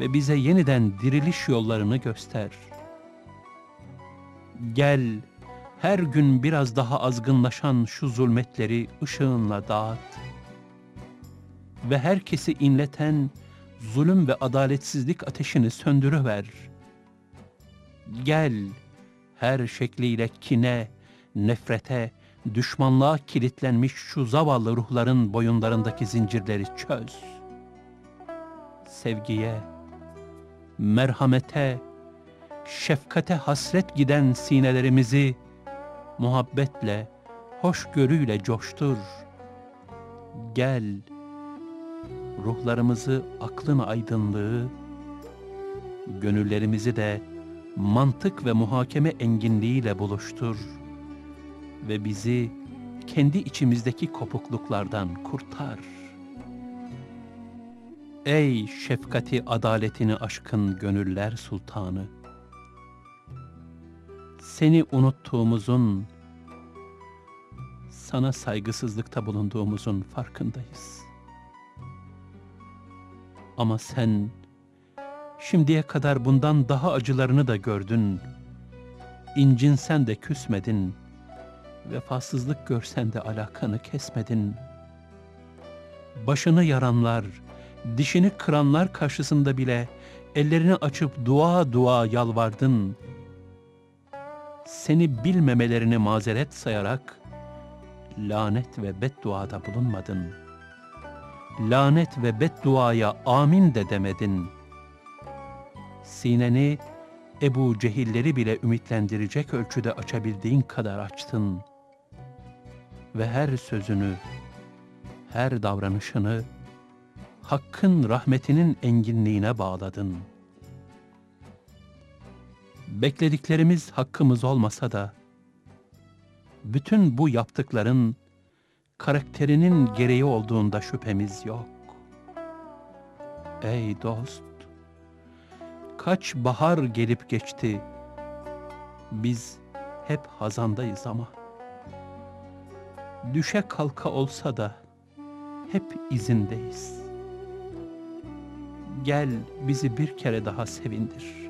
ve bize yeniden diriliş yollarını göster. Gel, her gün biraz daha azgınlaşan şu zulmetleri ışığınla dağıt. Ve herkesi inleten zulüm ve adaletsizlik ateşini söndürüver. Gel, her şekliyle kine, nefrete, düşmanlığa kilitlenmiş şu zavallı ruhların boyunlarındaki zincirleri çöz. Sevgiye, merhamete, şefkate hasret giden sinelerimizi muhabbetle, hoşgörüyle coştur. Gel, ruhlarımızı aklın aydınlığı, gönüllerimizi de mantık ve muhakeme enginliğiyle buluştur ve bizi kendi içimizdeki kopukluklardan kurtar. Ey şefkati adaletini aşkın gönüller sultanı! Seni unuttuğumuzun, sana saygısızlıkta bulunduğumuzun farkındayız. Ama sen şimdiye kadar bundan daha acılarını da gördün. İncinsen de küsmedin. Vefasızlık görsen de alakanı kesmedin. Başını yaranlar, dişini kıranlar karşısında bile ellerini açıp dua dua yalvardın. Seni bilmemelerini mazeret sayarak lanet ve bedduada bulunmadın. Lanet ve bedduaya amin de demedin. Sineni Ebu Cehilleri bile ümitlendirecek ölçüde açabildiğin kadar açtın. Ve her sözünü, her davranışını Hakk'ın rahmetinin enginliğine bağladın. Beklediklerimiz hakkımız olmasa da, bütün bu yaptıkların karakterinin gereği olduğunda şüphemiz yok. Ey dost, kaç bahar gelip geçti, biz hep hazandayız ama. Düşe kalka olsa da hep izindeyiz. Gel bizi bir kere daha sevindir.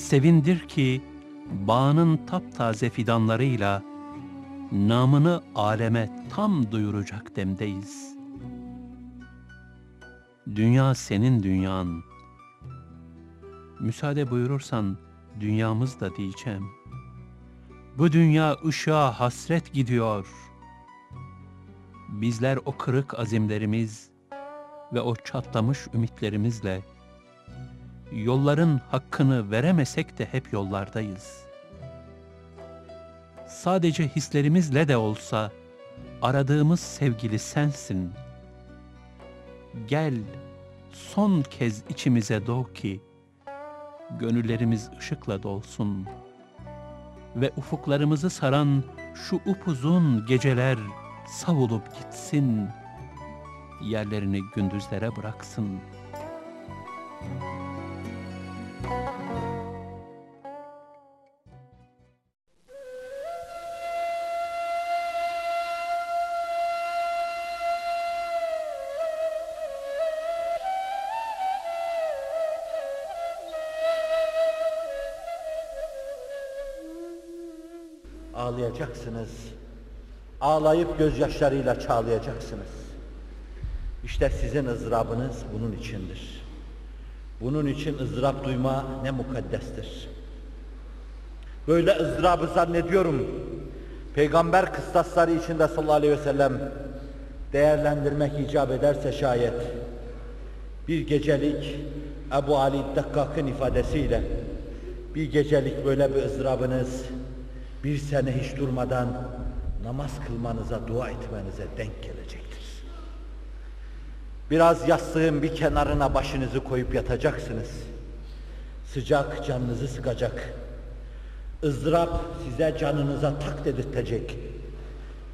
Sevindir ki bağının taptaze fidanlarıyla namını aleme tam duyuracak demdeyiz. Dünya senin dünyan. Müsaade buyurursan dünyamız da diyeceğim. Bu dünya ışığa hasret gidiyor. Bizler o kırık azimlerimiz ve o çatlamış ümitlerimizle yolların hakkını veremesek de hep yollardayız. Sadece hislerimizle de olsa aradığımız sevgili sensin. Gel son kez içimize doğ ki gönüllerimiz ışıkla dolsun ve ufuklarımızı saran şu upuzun geceler savulup gitsin, yerlerini gündüzlere bıraksın.'' Ağlayacaksınız. Ağlayıp gözyaşlarıyla çağlayacaksınız. İşte sizin ızdırabınız bunun içindir. Bunun için ızdırap duyma ne mukaddestir. Böyle ızdırabı zannediyorum. Peygamber kıstasları içinde sallallahu aleyhi ve sellem değerlendirmek icap ederse şayet bir gecelik Ebu Ali Dakkak'ın ifadesiyle bir gecelik böyle bir ızdırabınız bir sene hiç durmadan namaz kılmanıza, dua etmenize denk gelecektir. Biraz yastığın bir kenarına başınızı koyup yatacaksınız. Sıcak canınızı sıkacak. ızdırap size canınıza tak dedirtecek.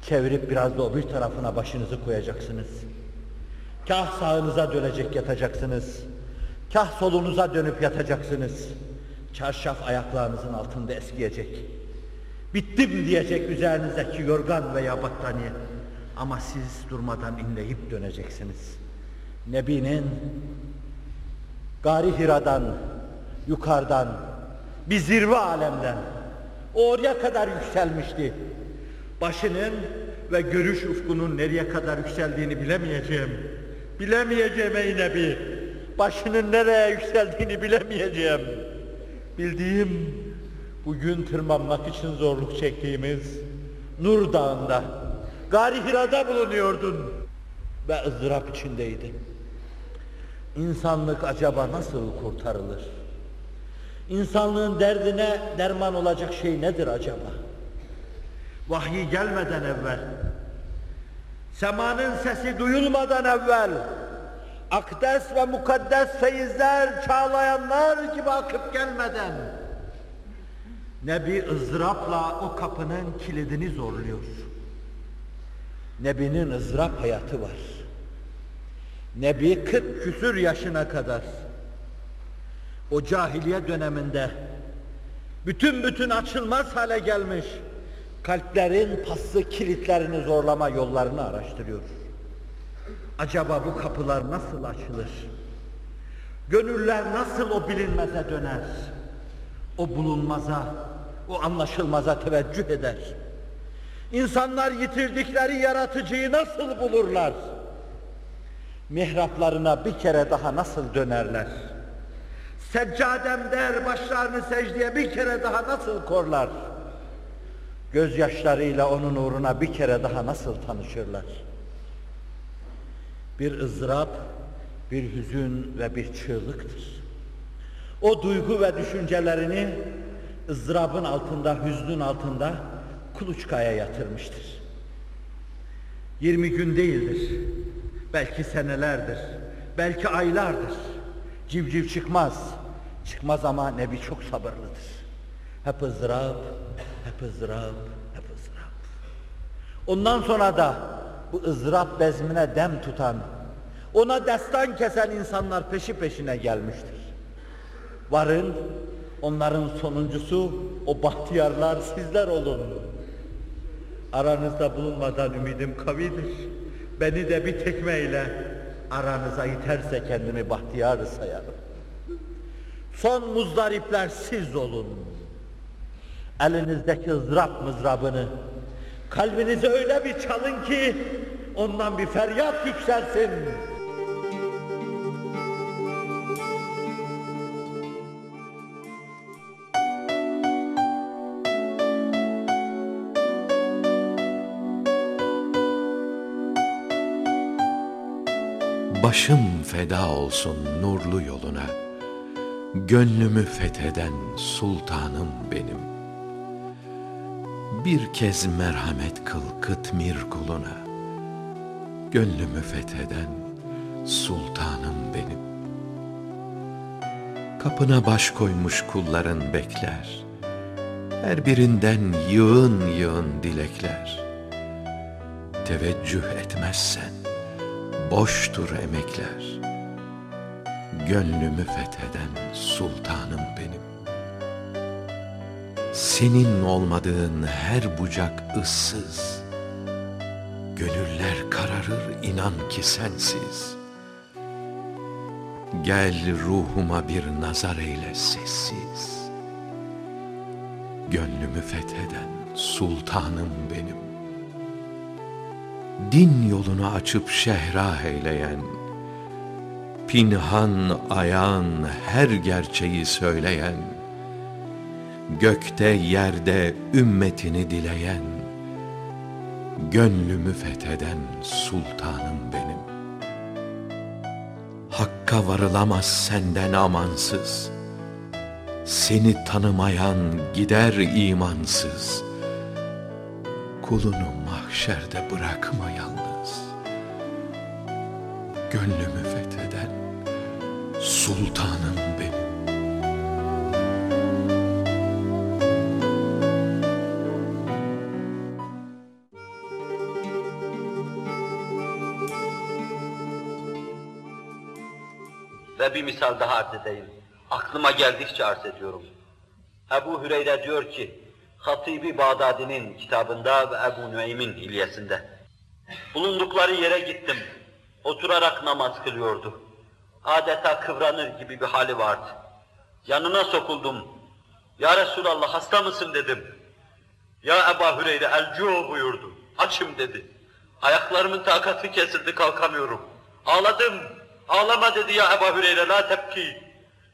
Çevirip biraz da o bir tarafına başınızı koyacaksınız. Kah sağınıza dönecek yatacaksınız. Kah solunuza dönüp yatacaksınız. Çarşaf ayaklarınızın altında eskiyecek. Bittim diyecek üzerinizdeki yorgan veya battaniye. Ama siz durmadan inleyip döneceksiniz. Nebi'nin Gari Hira'dan, yukarıdan, bir zirve alemden oraya kadar yükselmişti. Başının ve görüş ufkunun nereye kadar yükseldiğini bilemeyeceğim. Bilemeyeceğim ey Nebi. Başının nereye yükseldiğini bilemeyeceğim. Bildiğim bugün tırmanmak için zorluk çektiğimiz Nur Dağı'nda, Gari Hira'da bulunuyordun ve ızdırap içindeydi. İnsanlık acaba nasıl kurtarılır? İnsanlığın derdine derman olacak şey nedir acaba? Vahyi gelmeden evvel, semanın sesi duyulmadan evvel, akdes ve mukaddes feyizler, çağlayanlar gibi akıp gelmeden, Nebi ızdırapla o kapının kilidini zorluyor. Nebi'nin ızdırap hayatı var. Nebi 40 küsür yaşına kadar o cahiliye döneminde bütün bütün açılmaz hale gelmiş kalplerin paslı kilitlerini zorlama yollarını araştırıyor. Acaba bu kapılar nasıl açılır? Gönüller nasıl o bilinmeze döner? O bulunmaza, o anlaşılmaza teveccüh eder. İnsanlar yitirdikleri yaratıcıyı nasıl bulurlar? Mihraplarına bir kere daha nasıl dönerler? Seccadem der başlarını secdeye bir kere daha nasıl korlar? Gözyaşlarıyla onun uğruna bir kere daha nasıl tanışırlar? Bir ızdırap, bir hüzün ve bir çığlıktır. O duygu ve düşüncelerini ızdırabın altında, hüznün altında kuluçkaya yatırmıştır. 20 gün değildir, belki senelerdir, belki aylardır. Civciv çıkmaz, çıkmaz ama Nebi çok sabırlıdır. Hep ızdırap, hep ızdırap, hep ızdırap. Ondan sonra da bu ızdırap bezmine dem tutan, ona destan kesen insanlar peşi peşine gelmiştir. Varın, onların sonuncusu o bahtiyarlar sizler olun. Aranızda bulunmadan ümidim kavidir. Beni de bir tekmeyle aranıza iterse kendimi bahtiyar sayarım. Son muzdaripler siz olun. Elinizdeki ızdırap mızrabını kalbinize öyle bir çalın ki ondan bir feryat yükselsin. Başım feda olsun nurlu yoluna, Gönlümü fetheden sultanım benim. Bir kez merhamet kıl kıtmir kuluna, Gönlümü fetheden sultanım benim. Kapına baş koymuş kulların bekler, Her birinden yığın yığın dilekler. Teveccüh etmezsen, boştur emekler. Gönlümü fetheden sultanım benim. Senin olmadığın her bucak ıssız. Gönüller kararır inan ki sensiz. Gel ruhuma bir nazar eyle sessiz. Gönlümü fetheden sultanım benim din yolunu açıp şehra eyleyen, pinhan ayan her gerçeği söyleyen, gökte yerde ümmetini dileyen, gönlümü fetheden sultanım benim. Hakka varılamaz senden amansız, seni tanımayan gider imansız.'' kulunu mahşerde bırakma yalnız. Gönlümü fetheden sultanım benim. Ve bir misal daha arz edeyim. Aklıma geldikçe arz ediyorum. Ebu Hüreyre diyor ki, Hatibi Bağdadi'nin kitabında ve Ebu Nüeym'in hilyesinde. Bulundukları yere gittim. Oturarak namaz kılıyordu. Adeta kıvranır gibi bir hali vardı. Yanına sokuldum. Ya Resulallah hasta mısın dedim. Ya Ebu Hüreyre elcu buyurdu. Açım dedi. Ayaklarımın takatı kesildi kalkamıyorum. Ağladım. Ağlama dedi ya Ebu Hüreyre la tebki.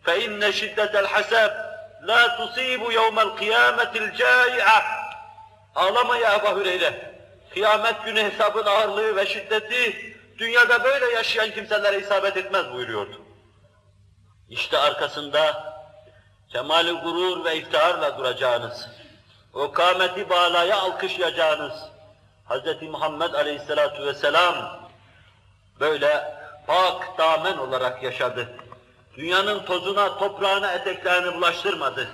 Fe inne şiddetel hasab la tusibu yevmel kıyametil cai'a. Ağlama ya Ebu Hüreyre. Kıyamet günü hesabın ağırlığı ve şiddeti dünyada böyle yaşayan kimselere isabet etmez buyuruyordu. İşte arkasında cemali gurur ve iftiharla duracağınız, o kâmeti bağlaya alkışlayacağınız Hz. Muhammed Aleyhisselatu Vesselam böyle pak damen olarak yaşadı. Dünyanın tozuna, toprağına, eteklerini bulaştırmadı.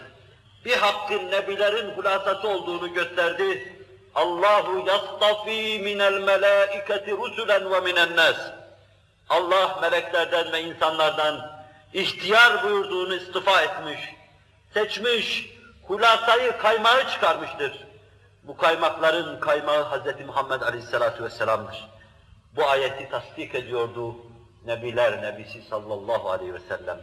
Bir hakkın nebilerin hulasası olduğunu gösterdi. Allahu yastafi minel melaiketi rusulen ve minen nas. Allah meleklerden ve insanlardan ihtiyar buyurduğunu istifa etmiş, seçmiş, hulasayı kaymağı çıkarmıştır. Bu kaymakların kaymağı Hz. Muhammed Aleyhisselatü Vesselam'dır. Bu ayeti tasdik ediyordu Nebiler Nebisi sallallahu aleyhi ve sellem.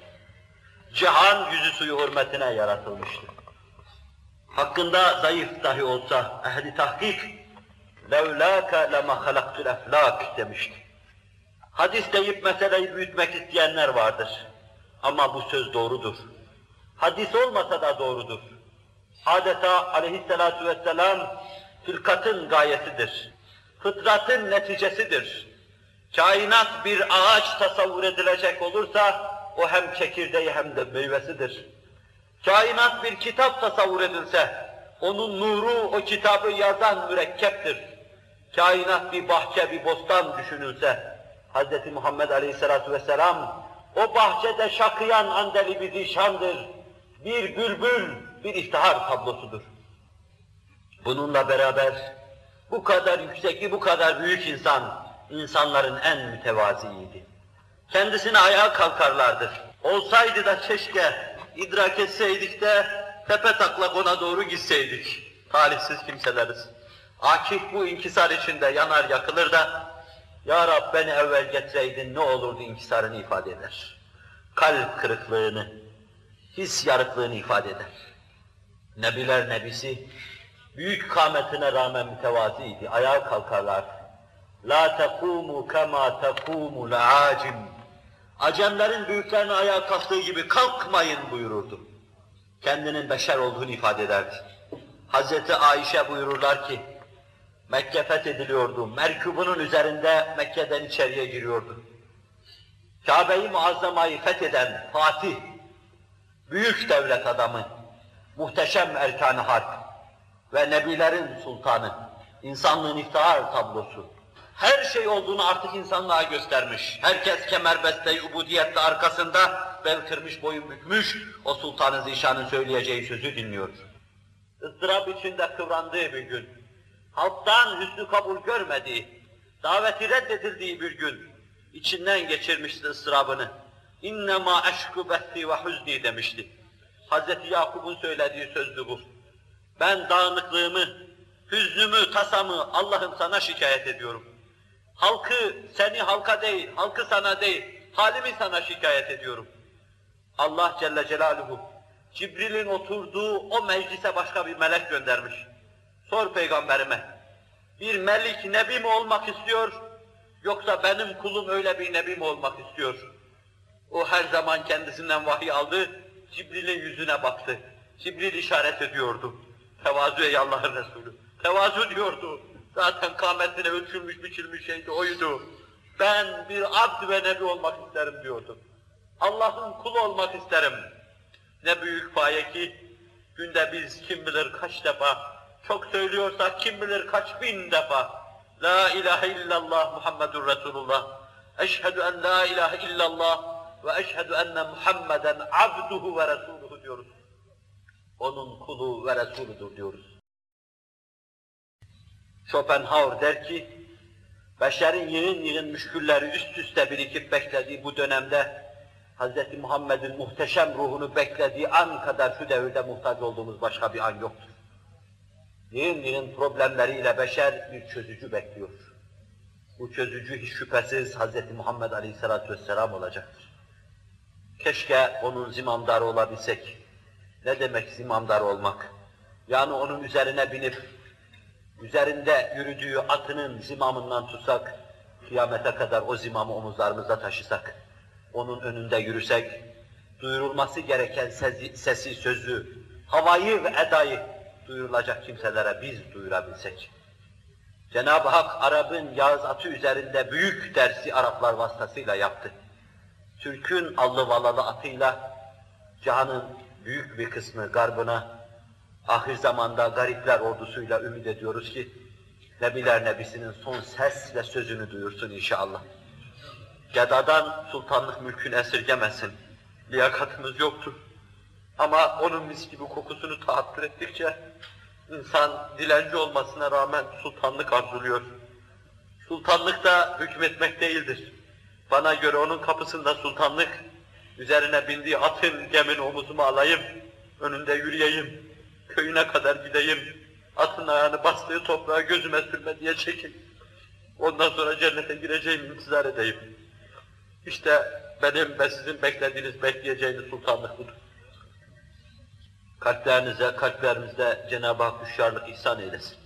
Cihan yüzü suyu hürmetine yaratılmıştı. Hakkında zayıf dahi olsa ehli tahkik levlâke lema halaktul eflak demişti. Hadis deyip meseleyi büyütmek isteyenler vardır. Ama bu söz doğrudur. Hadis olmasa da doğrudur. Adeta aleyhissalatu vesselam fırkatın gayesidir. Fıtratın neticesidir. Kainat bir ağaç tasavvur edilecek olursa o hem çekirdeği hem de meyvesidir. Kainat bir kitap tasavvur edilse onun nuru o kitabı yazan mürekkeptir. Kainat bir bahçe, bir bostan düşünülse Hz. Muhammed Aleyhisselatü Vesselam o bahçede şakıyan andeli bir zişandır. Bir bülbül, bir iftihar tablosudur. Bununla beraber bu kadar yüksek, bu kadar büyük insan, insanların en mütevaziydi. Kendisine ayağa kalkarlardı. Olsaydı da keşke idrak etseydik de tepe taklak ona doğru gitseydik. Talihsiz kimseleriz. Akif bu inkisar içinde yanar yakılır da Ya Rab beni evvel getireydin ne olurdu inkisarını ifade eder. Kalp kırıklığını, his yarıklığını ifade eder. Nebiler nebisi, büyük kâmetine rağmen mütevaziydi, ayağa kalkarlar. La tekumu kema tekumul acim. Acemlerin büyüklerine ayağa kalktığı gibi kalkmayın buyururdu. Kendinin beşer olduğunu ifade ederdi. Hazreti Ayşe buyururlar ki, Mekke fethediliyordu. Merkubunun üzerinde Mekke'den içeriye giriyordu. Kabe-i Muazzama'yı fetheden Fatih, büyük devlet adamı, muhteşem erkan-ı harp ve nebilerin sultanı, insanlığın iftihar tablosu, her şey olduğunu artık insanlığa göstermiş. Herkes kemerbeste, ubudiyetle arkasında bel kırmış, boyun bükmüş, o sultanın zişanın söyleyeceği sözü dinliyor. ıstırap içinde kıvrandığı bir gün, halktan hüsnü kabul görmediği, daveti reddedildiği bir gün, içinden geçirmişti ıstırabını. İnnemâ eşku bethi ve huzni demişti. Hazreti Yakup'un söylediği sözdü bu. Ben dağınıklığımı, hüznümü, tasamı Allah'ım sana şikayet ediyorum. Halkı seni halka değil, halkı sana değil, halimi sana şikayet ediyorum. Allah Celle Celaluhu, Cibril'in oturduğu o meclise başka bir melek göndermiş. Sor peygamberime, bir melik nebi mi olmak istiyor, yoksa benim kulum öyle bir nebi mi olmak istiyor? O her zaman kendisinden vahiy aldı, Cibril'in yüzüne baktı. Cibril işaret ediyordu. Tevazu ey Allah'ın Resulü. Tevazu diyordu. Zaten kâmetine ölçülmüş biçilmiş şeydi oydu. Ben bir abd ve nebi olmak isterim diyordu. Allah'ın kulu olmak isterim. Ne büyük paye ki günde biz kim bilir kaç defa çok söylüyorsak kim bilir kaç bin defa La ilahe illallah Muhammedur Resulullah Eşhedü en la ilahe illallah ve eşhedü enne Muhammeden abduhu ve resuluhu diyoruz. Onun kulu ve resuludur diyoruz. Schopenhauer der ki, beşerin yığın yığın müşkülleri üst üste birikip beklediği bu dönemde Hz. Muhammed'in muhteşem ruhunu beklediği an kadar şu devirde muhtaç olduğumuz başka bir an yoktur. Yığın yığın problemleriyle beşer bir çözücü bekliyor. Bu çözücü hiç şüphesiz Hz. Muhammed Aleyhisselatü Vesselam olacaktır. Keşke onun zimamdarı olabilsek. Ne demek zimamdar olmak? Yani onun üzerine binip, üzerinde yürüdüğü atının zimamından tutsak, kıyamete kadar o zimamı omuzlarımızda taşısak, onun önünde yürüsek, duyurulması gereken sesi, sesi sözü, havayı ve edayı duyurulacak kimselere biz duyurabilsek. Cenab-ı Hak Arap'ın Yağız atı üzerinde büyük dersi Araplar vasıtasıyla yaptı. Türk'ün allı valalı atıyla cihanın büyük bir kısmı garbına, ahir zamanda garipler ordusuyla ümit ediyoruz ki, Nebiler Nebisi'nin son ses ve sözünü duyursun inşallah. Gedadan sultanlık mülkünü esirgemesin. Liyakatımız yoktur. Ama onun mis gibi kokusunu tahattür ettikçe, insan dilenci olmasına rağmen sultanlık arzuluyor. Sultanlık da hükmetmek değildir. Bana göre onun kapısında sultanlık, üzerine bindiği atın gemini omuzuma alayım, önünde yürüyeyim, köyüne kadar gideyim, atın ayağını bastığı toprağa gözüme sürme diye çekin. Ondan sonra cennete gireceğim, intizar edeyim. İşte benim ve sizin beklediğiniz, bekleyeceğiniz sultanlık budur. Kalplerinize, kalplerimizde Cenab-ı Hak hüşyarlık ihsan eylesin.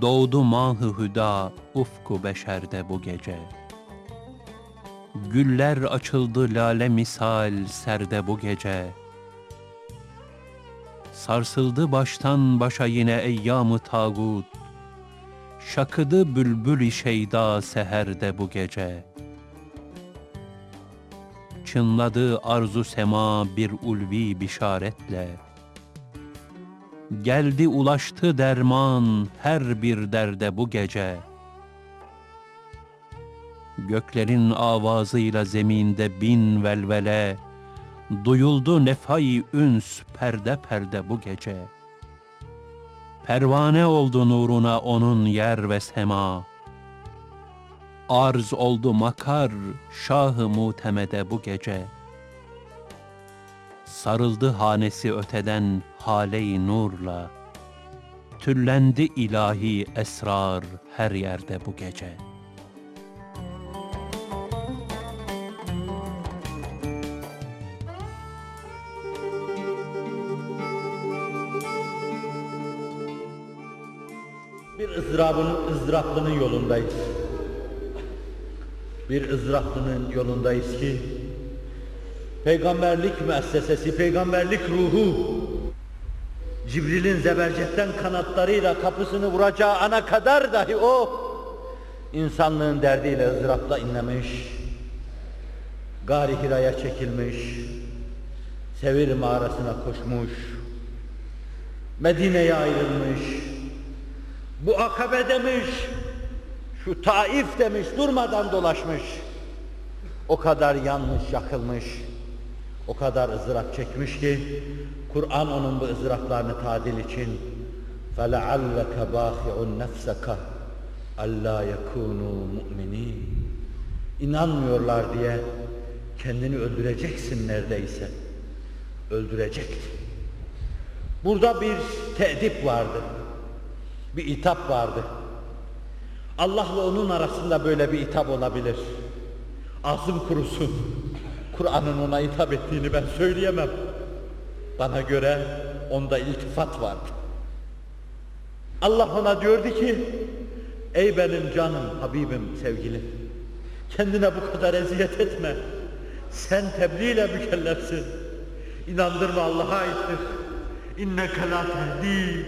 Doğdu mahı hüda ufku beşerde bu gece. Güller açıldı lale misal serde bu gece. Sarsıldı baştan başa yine eyyamı tağut. Şakıdı bülbül şeyda seherde bu gece. Çınladı arzu sema bir ulvi bişaretle. Geldi ulaştı derman her bir derde bu gece. Göklerin avazıyla zeminde bin velvele, Duyuldu nefai üns perde perde bu gece. Pervane oldu nuruna onun yer ve sema. Arz oldu makar şahı mutemede bu gece. Sarıldı hanesi öteden hale-i nurla. Tüllendi ilahi esrar her yerde bu gece. Bir ızdırabın, ızdıraplının yolundayız. Bir ızdıraplının yolundayız ki peygamberlik müessesesi, peygamberlik ruhu Cibril'in zebercetten kanatlarıyla kapısını vuracağı ana kadar dahi o insanlığın derdiyle ızdırapla inlemiş, Gari Hira'ya çekilmiş, Sevir mağarasına koşmuş, Medine'ye ayrılmış, bu akabe demiş, şu Taif demiş, durmadan dolaşmış. O kadar yanmış, yakılmış, o kadar ızdırap çekmiş ki, Kur'an onun bu ızdıraplarını tadil için فَلَعَلَّكَ بَاخِعُ نَفْسَكَ أَلَّا يَكُونُوا مُؤْمِنِينَ İnanmıyorlar diye kendini öldüreceksin neredeyse. Öldürecekti. Burada bir teedip vardı. Bir itap vardı. Allah'la onun arasında böyle bir itap olabilir. Ağzım kurusun. Kur'an'ın ona hitap ettiğini ben söyleyemem. Bana göre onda iltifat vardı. Allah ona diyordu ki, ey benim canım, Habibim, sevgilim, kendine bu kadar eziyet etme. Sen tebliğ ile mükellefsin. İnandırma Allah'a aittir. İnneke la tehdi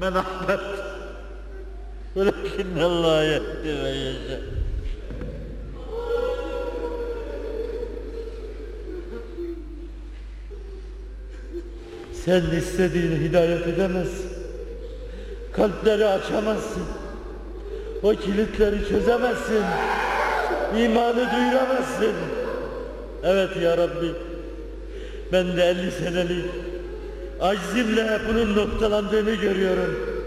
men ahbebt. Velakinne Allah yehdi ve yeşâ. Sen istediğini hidayet edemezsin. Kalpleri açamazsın. O kilitleri çözemezsin. İmanı duyuramazsın. Evet ya Rabbi. Ben de 50 senelik aczimle bunun noktalandığını görüyorum.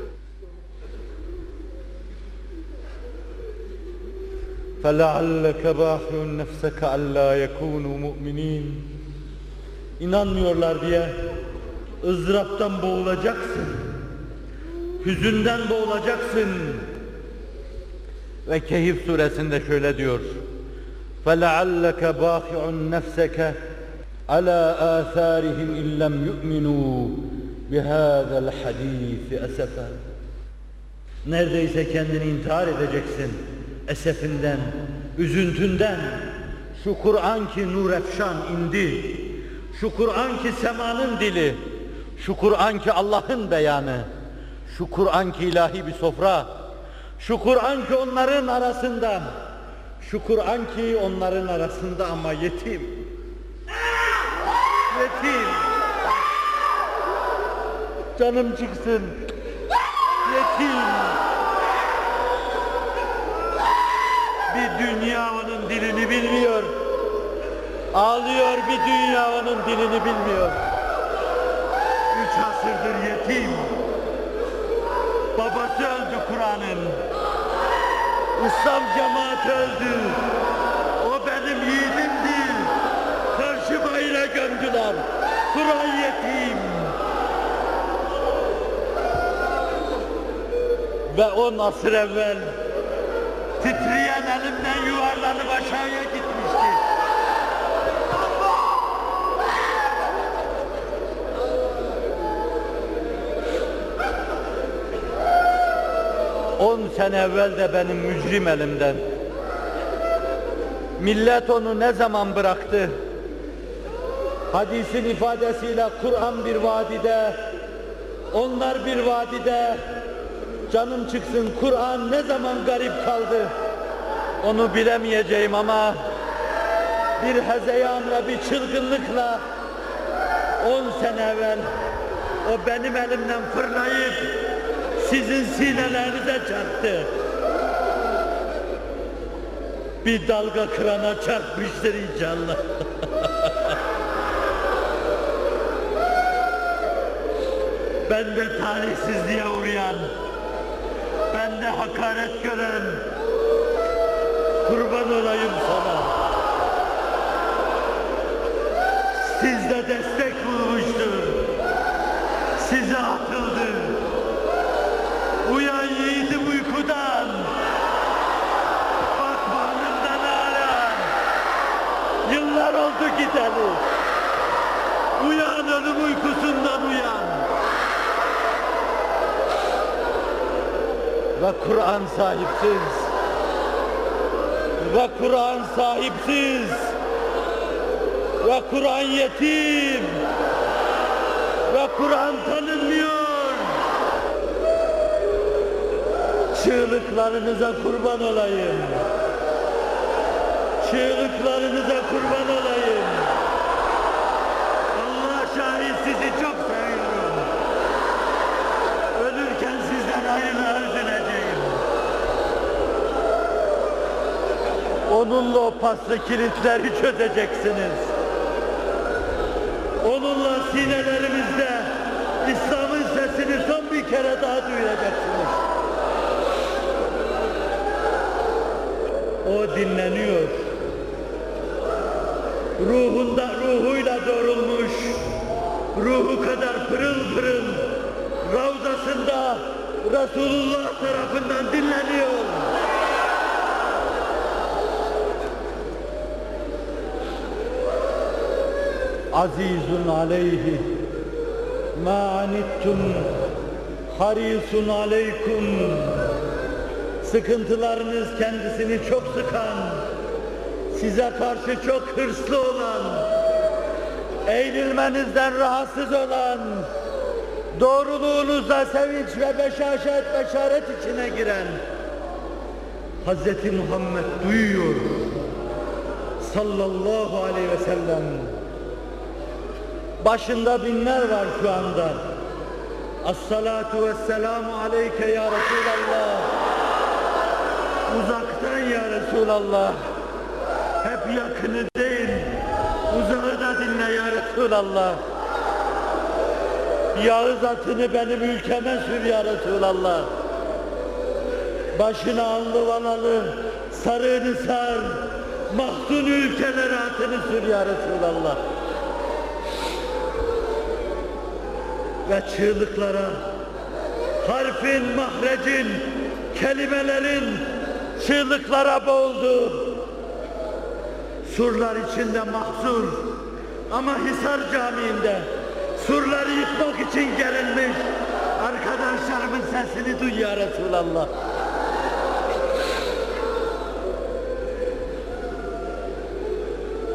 فَلَعَلَّكَ بَاخِعٌ نَفْسَكَ أَلَّا يَكُونُوا مُؤْمِنِينَ İnanmıyorlar diye ızdıraptan boğulacaksın. Hüzünden boğulacaksın. Ve Kehif suresinde şöyle diyor. فَلَعَلَّكَ بَاخِعٌ نَفْسَكَ عَلَى آثَارِهِمْ اِنْ لَمْ يُؤْمِنُوا بِهَذَا الْحَد۪يثِ أَسَفًا Neredeyse kendini intihar edeceksin. Esefinden, üzüntünden. Şu Kur'an ki nur efşan indi. Şu Kur'an ki semanın dili. Şu Kur'an ki Allah'ın beyanı. Şu Kur'an ki ilahi bir sofra. Şu Kur'an ki onların arasında. Şu Kur'an ki onların arasında ama yetim. Yetim. Canım çıksın. Yetim. Bir dünya onun dilini bilmiyor. Ağlıyor bir dünya onun dilini bilmiyor. Asırdır yetim. Babası öldü Kur'an'ın. İslam cemaati öldü. O benim yiğidimdi. Karşı bayrağı gömdüler. Kur'an yetim. Ve on asır evvel titreyen elimden yuvarlanıp aşağıya gitmişti. On sene evvel de benim mücrim elimden. Millet onu ne zaman bıraktı? Hadisin ifadesiyle Kur'an bir vadide, onlar bir vadide, canım çıksın Kur'an ne zaman garip kaldı? Onu bilemeyeceğim ama bir hezeyanla, bir çılgınlıkla on sene evvel o benim elimden fırlayıp sizin sinelerinize çarptı. Bir dalga kırana çarpmıştır inşallah. ben de talihsizliğe uğrayan, ben de hakaret gören, kurban olayım sana. Sizde destek bulmuştur. Size atıldı. Oldu gideli. Uyan ölüm uykusundan uyan. Ve Kur'an sahipsiz. Ve Kur'an sahipsiz. Ve Kur'an yetim. Ve Kur'an tanınmıyor. Çığlıklarınıza kurban olayım. Çığlıklarınıza kurban olayım. Allah şahit sizi çok seviyorum. Ölürken sizden ayrılığa üzüleceğim. Onunla o paslı kilitleri çözeceksiniz. Onunla sinelerimizde İslam'ın sesini son bir kere daha duyacaksınız. O dinleniyor. Ruhunda ruhuyla doğrulmuş, ruhu kadar pırıl pırıl, Ravzasında Resulullah tarafından dinleniyor. Azizun aleyhi ma anittum harisun aleykum sıkıntılarınız kendisini çok sıkan size karşı çok hırslı olan eğilmenizden rahatsız olan doğruluğunuzda sevinç ve beşaşet beşaret içine giren Hz. Muhammed duyuyor. Sallallahu aleyhi ve sellem. Başında binler var şu anda. As-salatu vesselamu aleyke ya Resulallah. Uzaktan ya Resulallah hep yakını değil uzağı da dinle ya Resulallah Yağız atını benim ülkeme sür ya Resulallah. Başına allı vanalı sarığını sar. Mahdun ülkelere atını sür ya Resulallah. Ve çığlıklara harfin, mahrecin, kelimelerin çığlıklara boğuldu. Surlar içinde mahzur ama Hisar Camii'nde surları yıkmak için gerilmiş arkadaşlarımın sesini duy ya Resulallah.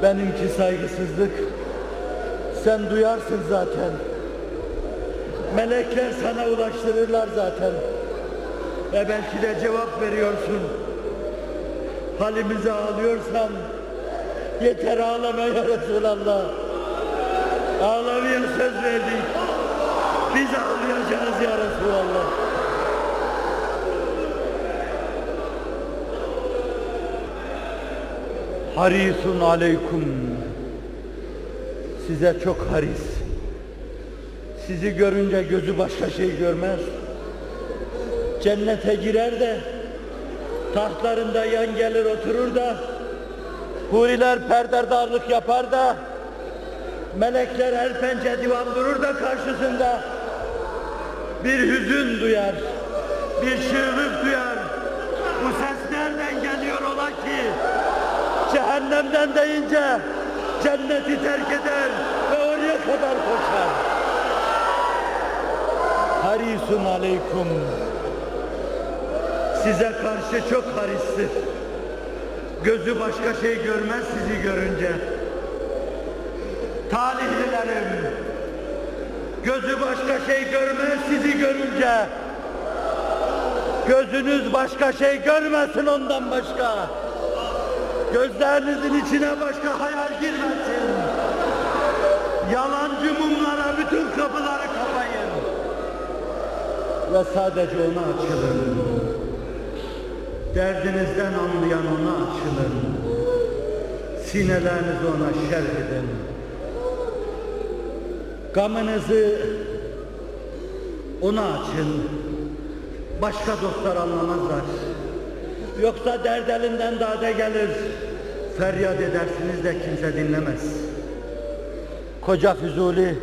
Benimki saygısızlık. Sen duyarsın zaten. Melekler sana ulaştırırlar zaten. Ve belki de cevap veriyorsun. Halimize ağlıyorsan yeter ağlama ya Resulallah. Ağlamaya söz verdik. Biz ağlayacağız ya Resulallah. Harisun aleykum. Size çok haris. Sizi görünce gözü başka şey görmez. Cennete girer de tahtlarında yan gelir oturur da huriler perderdarlık yapar da melekler el pençe divan durur da karşısında bir hüzün duyar, bir çığlık duyar. Bu ses nereden geliyor ola ki? Cehennemden deyince cenneti terk eder ve oraya kadar koşar. Harisun aleykum. Size karşı çok haristir. Gözü başka şey görmez sizi görünce. Talihlilerim, gözü başka şey görmez sizi görünce. Gözünüz başka şey görmesin ondan başka. Gözlerinizin içine başka hayal girmesin. Yalancı mumlara bütün kapıları kapayın. Ve sadece ona açılın. Derdinizden anlayan ona açılın. Sinelerinizi ona şerh edin. Gamınızı ona açın. Başka dostlar anlamazlar. Yoksa derd elinden dade gelir. Feryat edersiniz de kimse dinlemez. Koca Füzuli,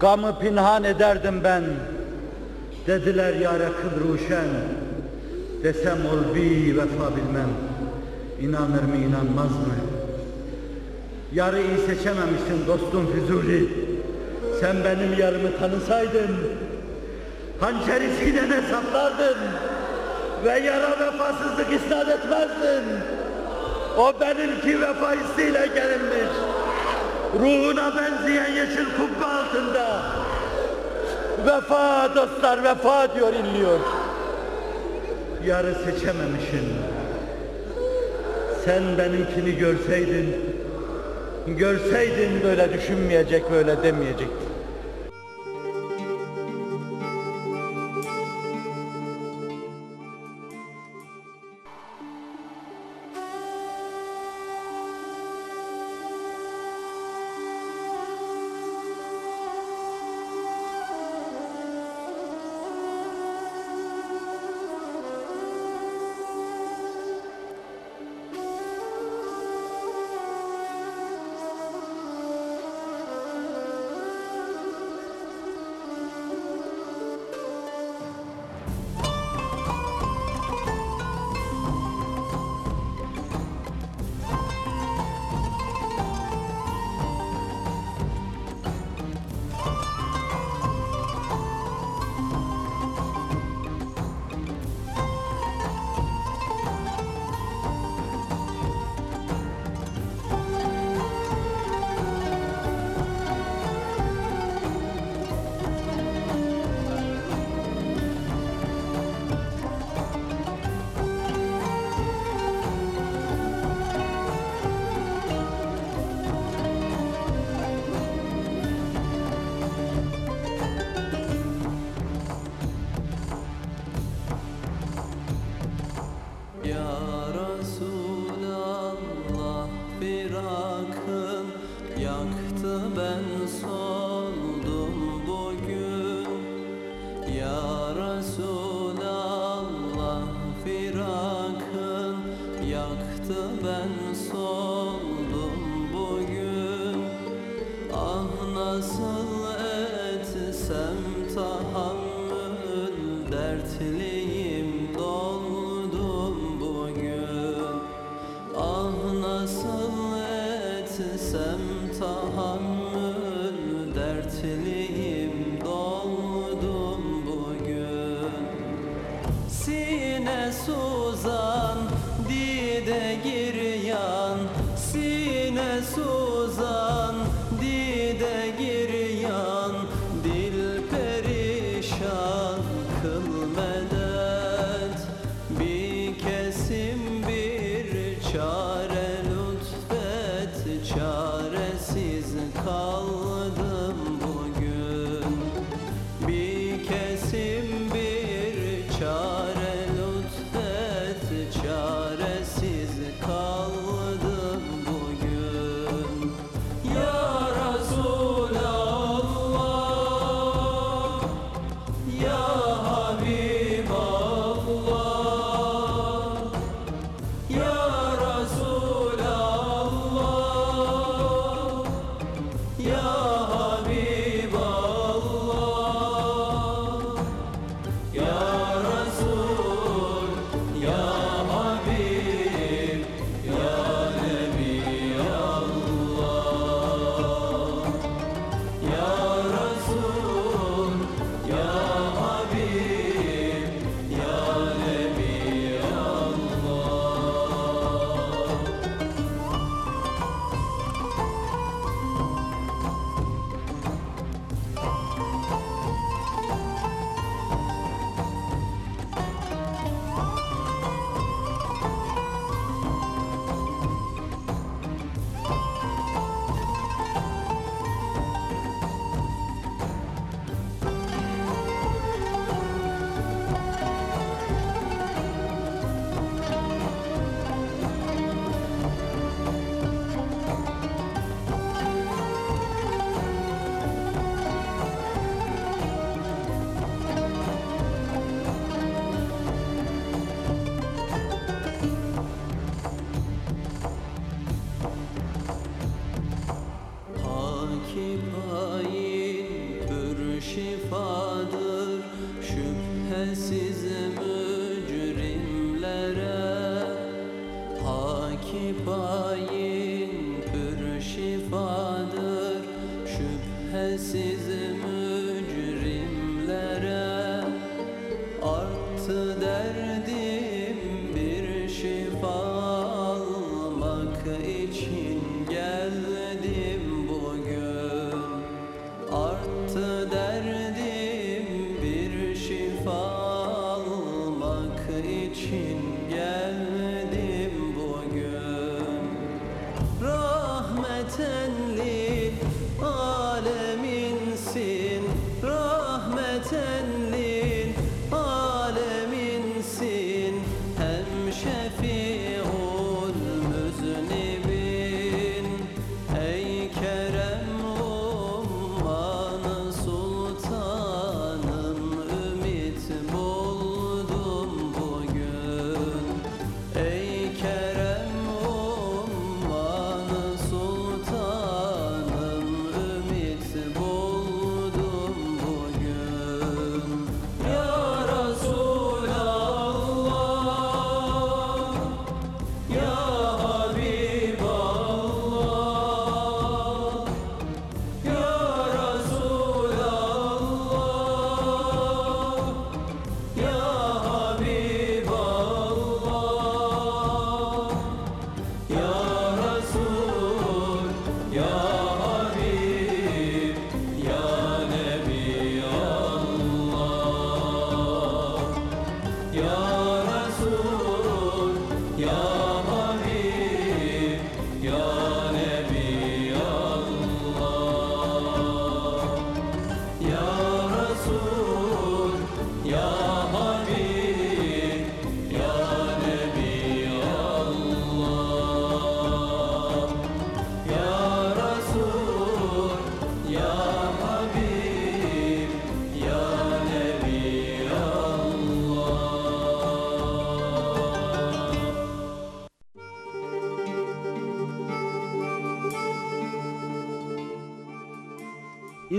gamı pinhan ederdim ben. Dediler yare kıl ruşen. Desem ol bir vefa bilmem. İnanır mı inanmaz mı? Yarı iyi seçememişsin dostum Füzuli. Sen benim yarımı tanısaydın, hançeri sinene saplardın ve yara vefasızlık isnat etmezdin. O benimki vefa hissiyle gelinmiş. Ruhuna benzeyen yeşil kubbe altında. Vefa dostlar vefa diyor inliyor. Yarı seçememişsin. Sen benimkini görseydin, görseydin böyle düşünmeyecek, böyle demeyecektin.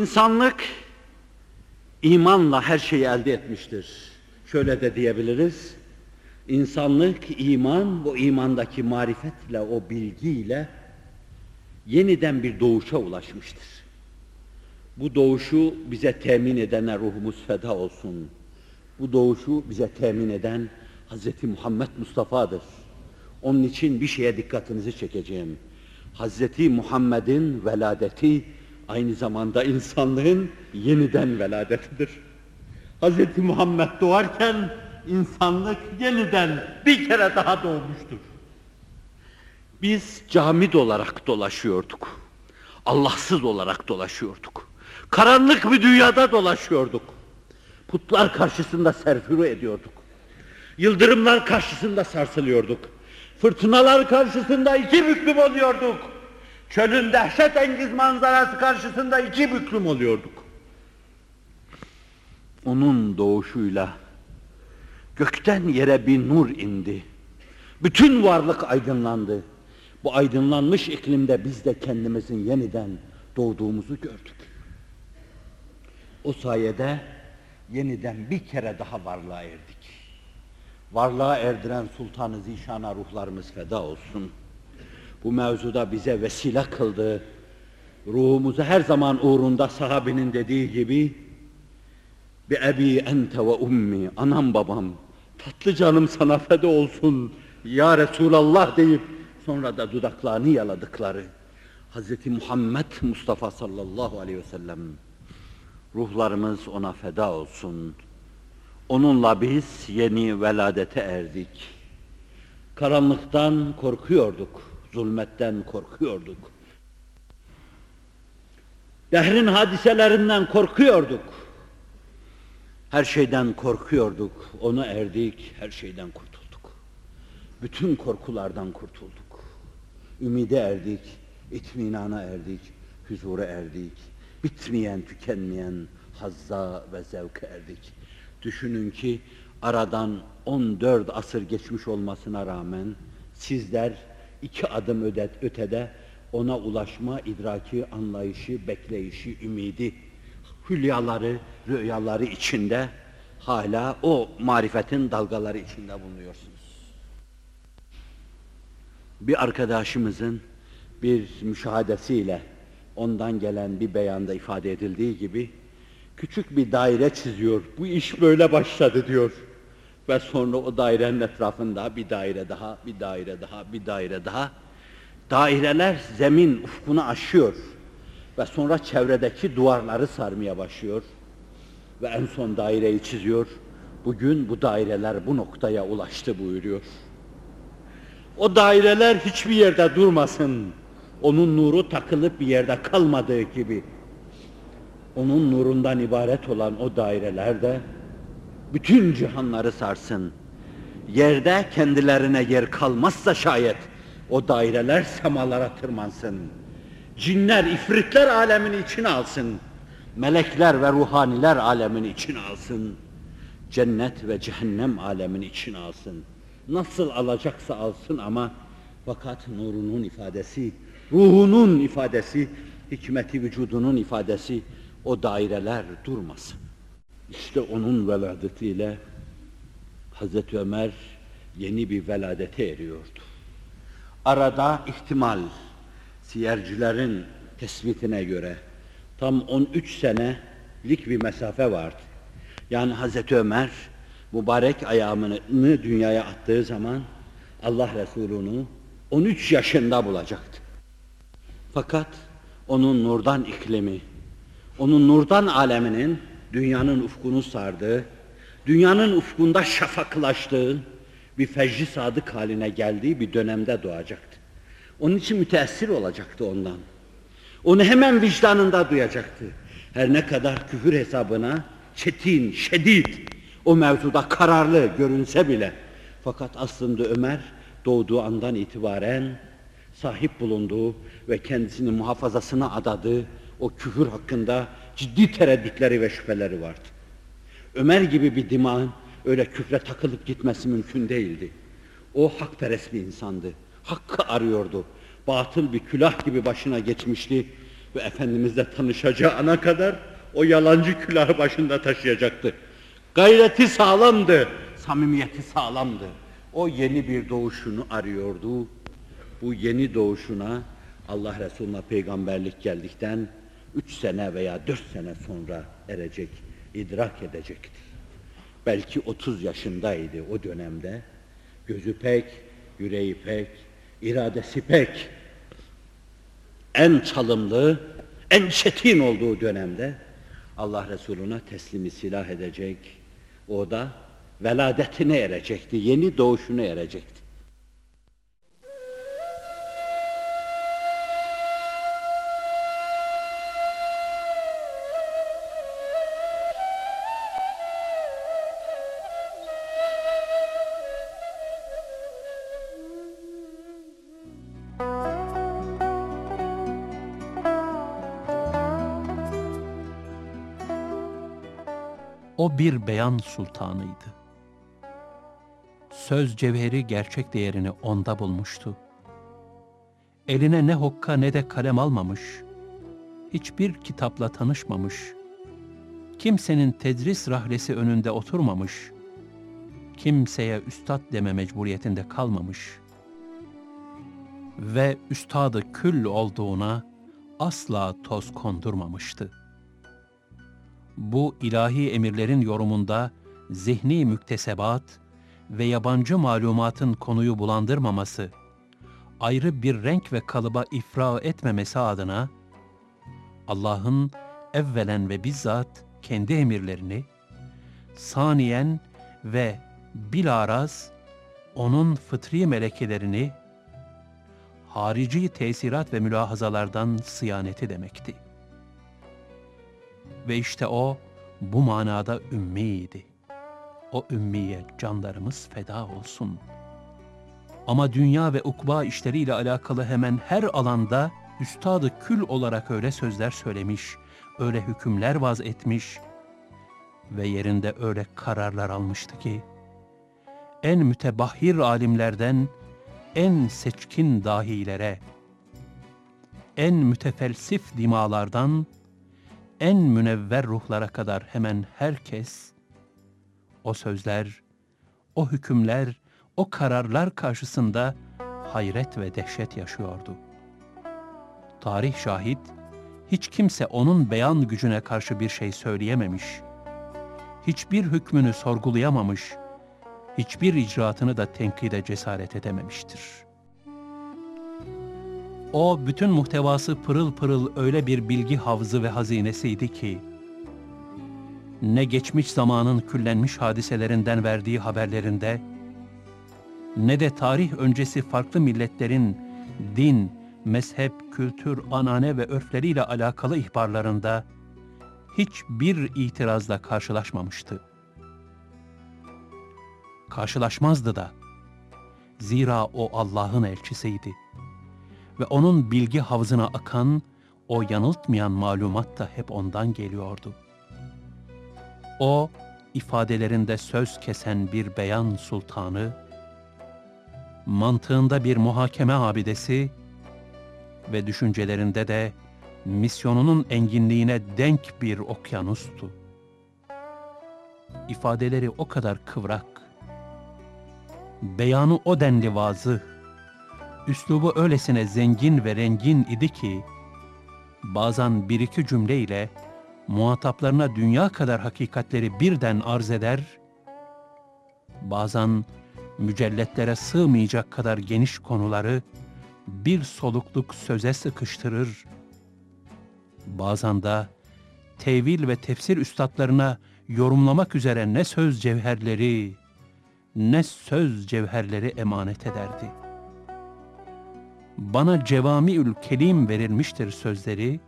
İnsanlık imanla her şeyi elde etmiştir. Şöyle de diyebiliriz. İnsanlık iman, bu imandaki marifetle, o bilgiyle yeniden bir doğuşa ulaşmıştır. Bu doğuşu bize temin edene ruhumuz feda olsun. Bu doğuşu bize temin eden Hz. Muhammed Mustafa'dır. Onun için bir şeye dikkatinizi çekeceğim. Hz. Muhammed'in veladeti aynı zamanda insanlığın yeniden veladetidir. Hz. Muhammed doğarken insanlık yeniden bir kere daha doğmuştur. Biz camid olarak dolaşıyorduk. Allahsız olarak dolaşıyorduk. Karanlık bir dünyada dolaşıyorduk. Putlar karşısında serfuru ediyorduk. Yıldırımlar karşısında sarsılıyorduk. Fırtınalar karşısında iki büklüm oluyorduk. Çölün dehşet engiz manzarası karşısında iki büklüm oluyorduk. Onun doğuşuyla gökten yere bir nur indi. Bütün varlık aydınlandı. Bu aydınlanmış iklimde biz de kendimizin yeniden doğduğumuzu gördük. O sayede yeniden bir kere daha varlığa erdik. Varlığa erdiren Sultan-ı Zişan'a ruhlarımız feda olsun. Bu mevzuda bize vesile kıldı. Ruhumuzu her zaman uğrunda sahabinin dediği gibi bir ebi ente ve ummi, anam babam, tatlı canım sana feda olsun ya Resulallah deyip sonra da dudaklarını yaladıkları Hz. Muhammed Mustafa sallallahu aleyhi ve sellem ruhlarımız ona feda olsun. Onunla biz yeni veladete erdik. Karanlıktan korkuyorduk, zulmetten korkuyorduk. Dehrin hadiselerinden korkuyorduk. Her şeyden korkuyorduk, ona erdik, her şeyden kurtulduk. Bütün korkulardan kurtulduk. Ümide erdik, itminana erdik, huzura erdik. Bitmeyen, tükenmeyen hazza ve zevke erdik. Düşünün ki aradan 14 asır geçmiş olmasına rağmen sizler iki adım ödet, ötede ona ulaşma idraki, anlayışı, bekleyişi, ümidi, hülyaları, rüyaları içinde hala o marifetin dalgaları içinde bulunuyorsunuz. Bir arkadaşımızın bir müşahadesiyle ondan gelen bir beyanda ifade edildiği gibi küçük bir daire çiziyor. Bu iş böyle başladı diyor. Ve sonra o dairenin etrafında bir daire daha, bir daire daha, bir daire daha. Daireler zemin ufkunu aşıyor. Ve sonra çevredeki duvarları sarmaya başlıyor. Ve en son daireyi çiziyor. Bugün bu daireler bu noktaya ulaştı buyuruyor. O daireler hiçbir yerde durmasın. Onun nuru takılıp bir yerde kalmadığı gibi. Onun nurundan ibaret olan o daireler de bütün cihanları sarsın. Yerde kendilerine yer kalmazsa şayet o daireler semalara tırmansın. Cinler, ifritler alemini içine alsın. Melekler ve ruhaniler alemini içine alsın. Cennet ve cehennem alemini içine alsın. Nasıl alacaksa alsın ama fakat nurunun ifadesi, ruhunun ifadesi, hikmeti vücudunun ifadesi o daireler durmasın. İşte onun veladetiyle Hazreti Ömer yeni bir veladete eriyordu. Arada ihtimal, siyercilerin tespitine göre tam 13 senelik bir mesafe vardı. Yani Hazreti Ömer mübarek ayağını dünyaya attığı zaman Allah Resulü'nü 13 yaşında bulacaktı. Fakat onun nurdan iklimi, onun nurdan aleminin dünyanın ufkunu sardığı, dünyanın ufkunda şafaklaştığı bir fecri sadık haline geldiği bir dönemde doğacaktı. Onun için müteessir olacaktı ondan. Onu hemen vicdanında duyacaktı. Her ne kadar küfür hesabına çetin, şedid, o mevzuda kararlı görünse bile. Fakat aslında Ömer doğduğu andan itibaren sahip bulunduğu ve kendisini muhafazasına adadığı o küfür hakkında ciddi tereddütleri ve şüpheleri vardı. Ömer gibi bir dimağın öyle küfre takılıp gitmesi mümkün değildi. O hakperest bir insandı. Hakkı arıyordu. Batıl bir külah gibi başına geçmişti ve Efendimizle tanışacağı ana kadar o yalancı külahı başında taşıyacaktı. Gayreti sağlamdı, samimiyeti sağlamdı. O yeni bir doğuşunu arıyordu. Bu yeni doğuşuna Allah Resulü'ne peygamberlik geldikten üç sene veya dört sene sonra erecek, idrak edecekti. Belki 30 yaşındaydı o dönemde. Gözü pek, yüreği pek, iradesi pek. En çalımlı, en çetin olduğu dönemde Allah Resulüne teslimi silah edecek. O da veladetine erecekti, yeni doğuşuna erecekti. O bir beyan sultanıydı. Söz cevheri gerçek değerini onda bulmuştu. Eline ne hokka ne de kalem almamış, hiçbir kitapla tanışmamış, kimsenin tedris rahlesi önünde oturmamış, kimseye üstad deme mecburiyetinde kalmamış ve üstadı kül olduğuna asla toz kondurmamıştı bu ilahi emirlerin yorumunda zihni müktesebat ve yabancı malumatın konuyu bulandırmaması, ayrı bir renk ve kalıba ifra etmemesi adına Allah'ın evvelen ve bizzat kendi emirlerini, saniyen ve bilaraz onun fıtri melekelerini harici tesirat ve mülahazalardan sıyaneti demekti. Ve işte o bu manada ümmiydi. O ümmiye canlarımız feda olsun. Ama dünya ve ukba işleriyle alakalı hemen her alanda üstadı kül olarak öyle sözler söylemiş, öyle hükümler vaz etmiş ve yerinde öyle kararlar almıştı ki, en mütebahhir alimlerden en seçkin dahilere, en mütefelsif dimalardan en münevver ruhlara kadar hemen herkes o sözler, o hükümler, o kararlar karşısında hayret ve dehşet yaşıyordu. Tarih şahit, hiç kimse onun beyan gücüne karşı bir şey söyleyememiş, hiçbir hükmünü sorgulayamamış, hiçbir icraatını da tenkide cesaret edememiştir. O bütün muhtevası pırıl pırıl öyle bir bilgi havzı ve hazinesiydi ki, ne geçmiş zamanın küllenmiş hadiselerinden verdiği haberlerinde, ne de tarih öncesi farklı milletlerin din, mezhep, kültür, anane ve örfleriyle alakalı ihbarlarında hiçbir itirazla karşılaşmamıştı. Karşılaşmazdı da. Zira o Allah'ın elçisiydi. Ve onun bilgi havzına akan o yanıltmayan malumat da hep ondan geliyordu. O, ifadelerinde söz kesen bir beyan sultanı, mantığında bir muhakeme abidesi ve düşüncelerinde de misyonunun enginliğine denk bir okyanustu. İfadeleri o kadar kıvrak, beyanı o denli vazı, üslubu öylesine zengin ve rengin idi ki, bazen bir iki cümleyle muhataplarına dünya kadar hakikatleri birden arz eder, bazen mücelletlere sığmayacak kadar geniş konuları bir solukluk söze sıkıştırır, bazen de tevil ve tefsir üstadlarına yorumlamak üzere ne söz cevherleri, ne söz cevherleri emanet ederdi. Bana cevamiül kelim verilmiştir sözleri,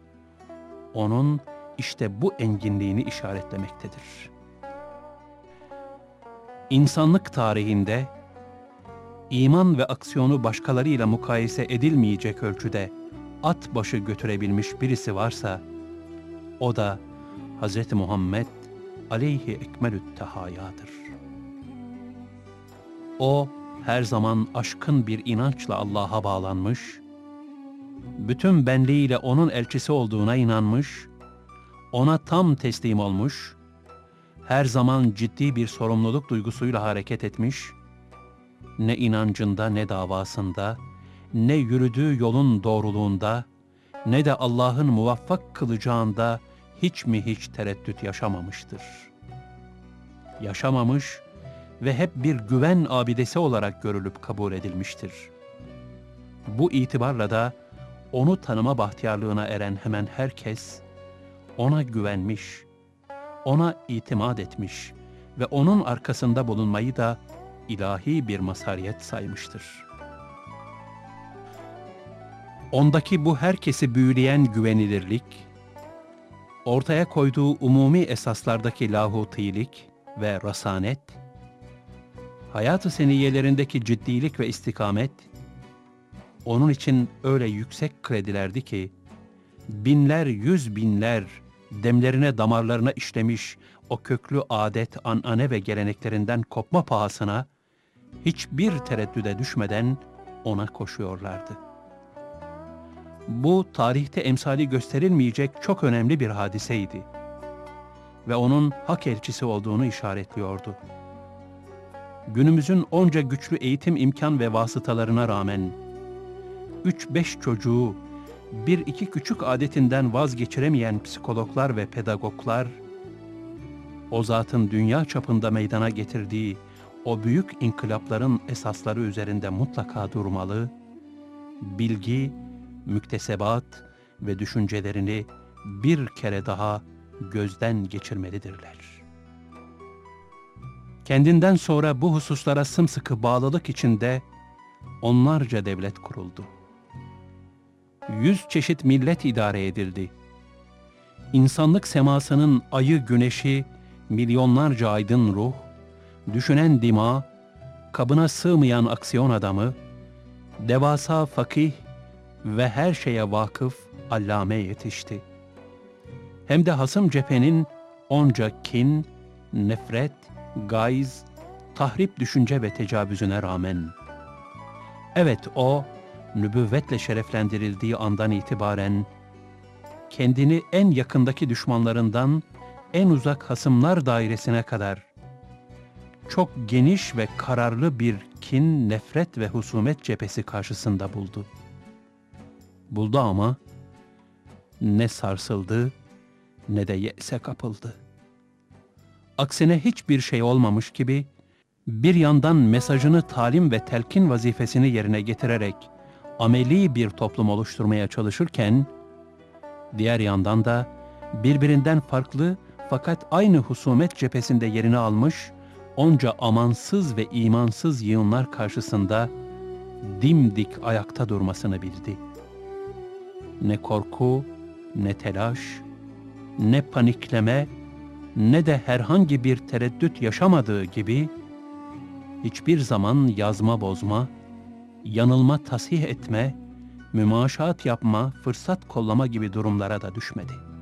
onun işte bu enginliğini işaretlemektedir. İnsanlık tarihinde iman ve aksiyonu başkalarıyla mukayese edilmeyecek ölçüde at başı götürebilmiş birisi varsa, o da Hz. Muhammed aleyhi ekmelüt tehayadır. O, her zaman aşkın bir inançla Allah'a bağlanmış, bütün benliğiyle O'nun elçisi olduğuna inanmış, O'na tam teslim olmuş, her zaman ciddi bir sorumluluk duygusuyla hareket etmiş, ne inancında ne davasında, ne yürüdüğü yolun doğruluğunda, ne de Allah'ın muvaffak kılacağında hiç mi hiç tereddüt yaşamamıştır. Yaşamamış ve hep bir güven abidesi olarak görülüp kabul edilmiştir. Bu itibarla da onu tanıma bahtiyarlığına eren hemen herkes ona güvenmiş, ona itimat etmiş ve onun arkasında bulunmayı da ilahi bir masariyet saymıştır. Ondaki bu herkesi büyüleyen güvenilirlik, ortaya koyduğu umumi esaslardaki lahutilik ve rasanet, hayatı seniyelerindeki ciddilik ve istikamet, onun için öyle yüksek kredilerdi ki, binler yüz binler demlerine damarlarına işlemiş o köklü adet, anane ve geleneklerinden kopma pahasına hiçbir tereddüde düşmeden ona koşuyorlardı. Bu tarihte emsali gösterilmeyecek çok önemli bir hadiseydi ve onun hak elçisi olduğunu işaretliyordu. Günümüzün onca güçlü eğitim imkan ve vasıtalarına rağmen üç beş çocuğu bir iki küçük adetinden vazgeçiremeyen psikologlar ve pedagoglar, o zatın dünya çapında meydana getirdiği o büyük inkılapların esasları üzerinde mutlaka durmalı, bilgi, müktesebat ve düşüncelerini bir kere daha gözden geçirmelidirler. Kendinden sonra bu hususlara sımsıkı bağlılık içinde onlarca devlet kuruldu. Yüz çeşit millet idare edildi. İnsanlık semasının ayı güneşi, milyonlarca aydın ruh, düşünen dima, kabına sığmayan aksiyon adamı, devasa fakih ve her şeye vakıf allame yetişti. Hem de hasım cephenin onca kin, nefret, gayz, tahrip düşünce ve tecavüzüne rağmen. Evet o, nübüvvetle şereflendirildiği andan itibaren, kendini en yakındaki düşmanlarından en uzak hasımlar dairesine kadar çok geniş ve kararlı bir kin, nefret ve husumet cephesi karşısında buldu. Buldu ama ne sarsıldı ne de yese kapıldı. Aksine hiçbir şey olmamış gibi bir yandan mesajını talim ve telkin vazifesini yerine getirerek ameli bir toplum oluşturmaya çalışırken, diğer yandan da birbirinden farklı fakat aynı husumet cephesinde yerini almış onca amansız ve imansız yığınlar karşısında dimdik ayakta durmasını bildi. Ne korku, ne telaş, ne panikleme, ne de herhangi bir tereddüt yaşamadığı gibi hiçbir zaman yazma bozma, yanılma tasih etme, mümaşaat yapma, fırsat kollama gibi durumlara da düşmedi.''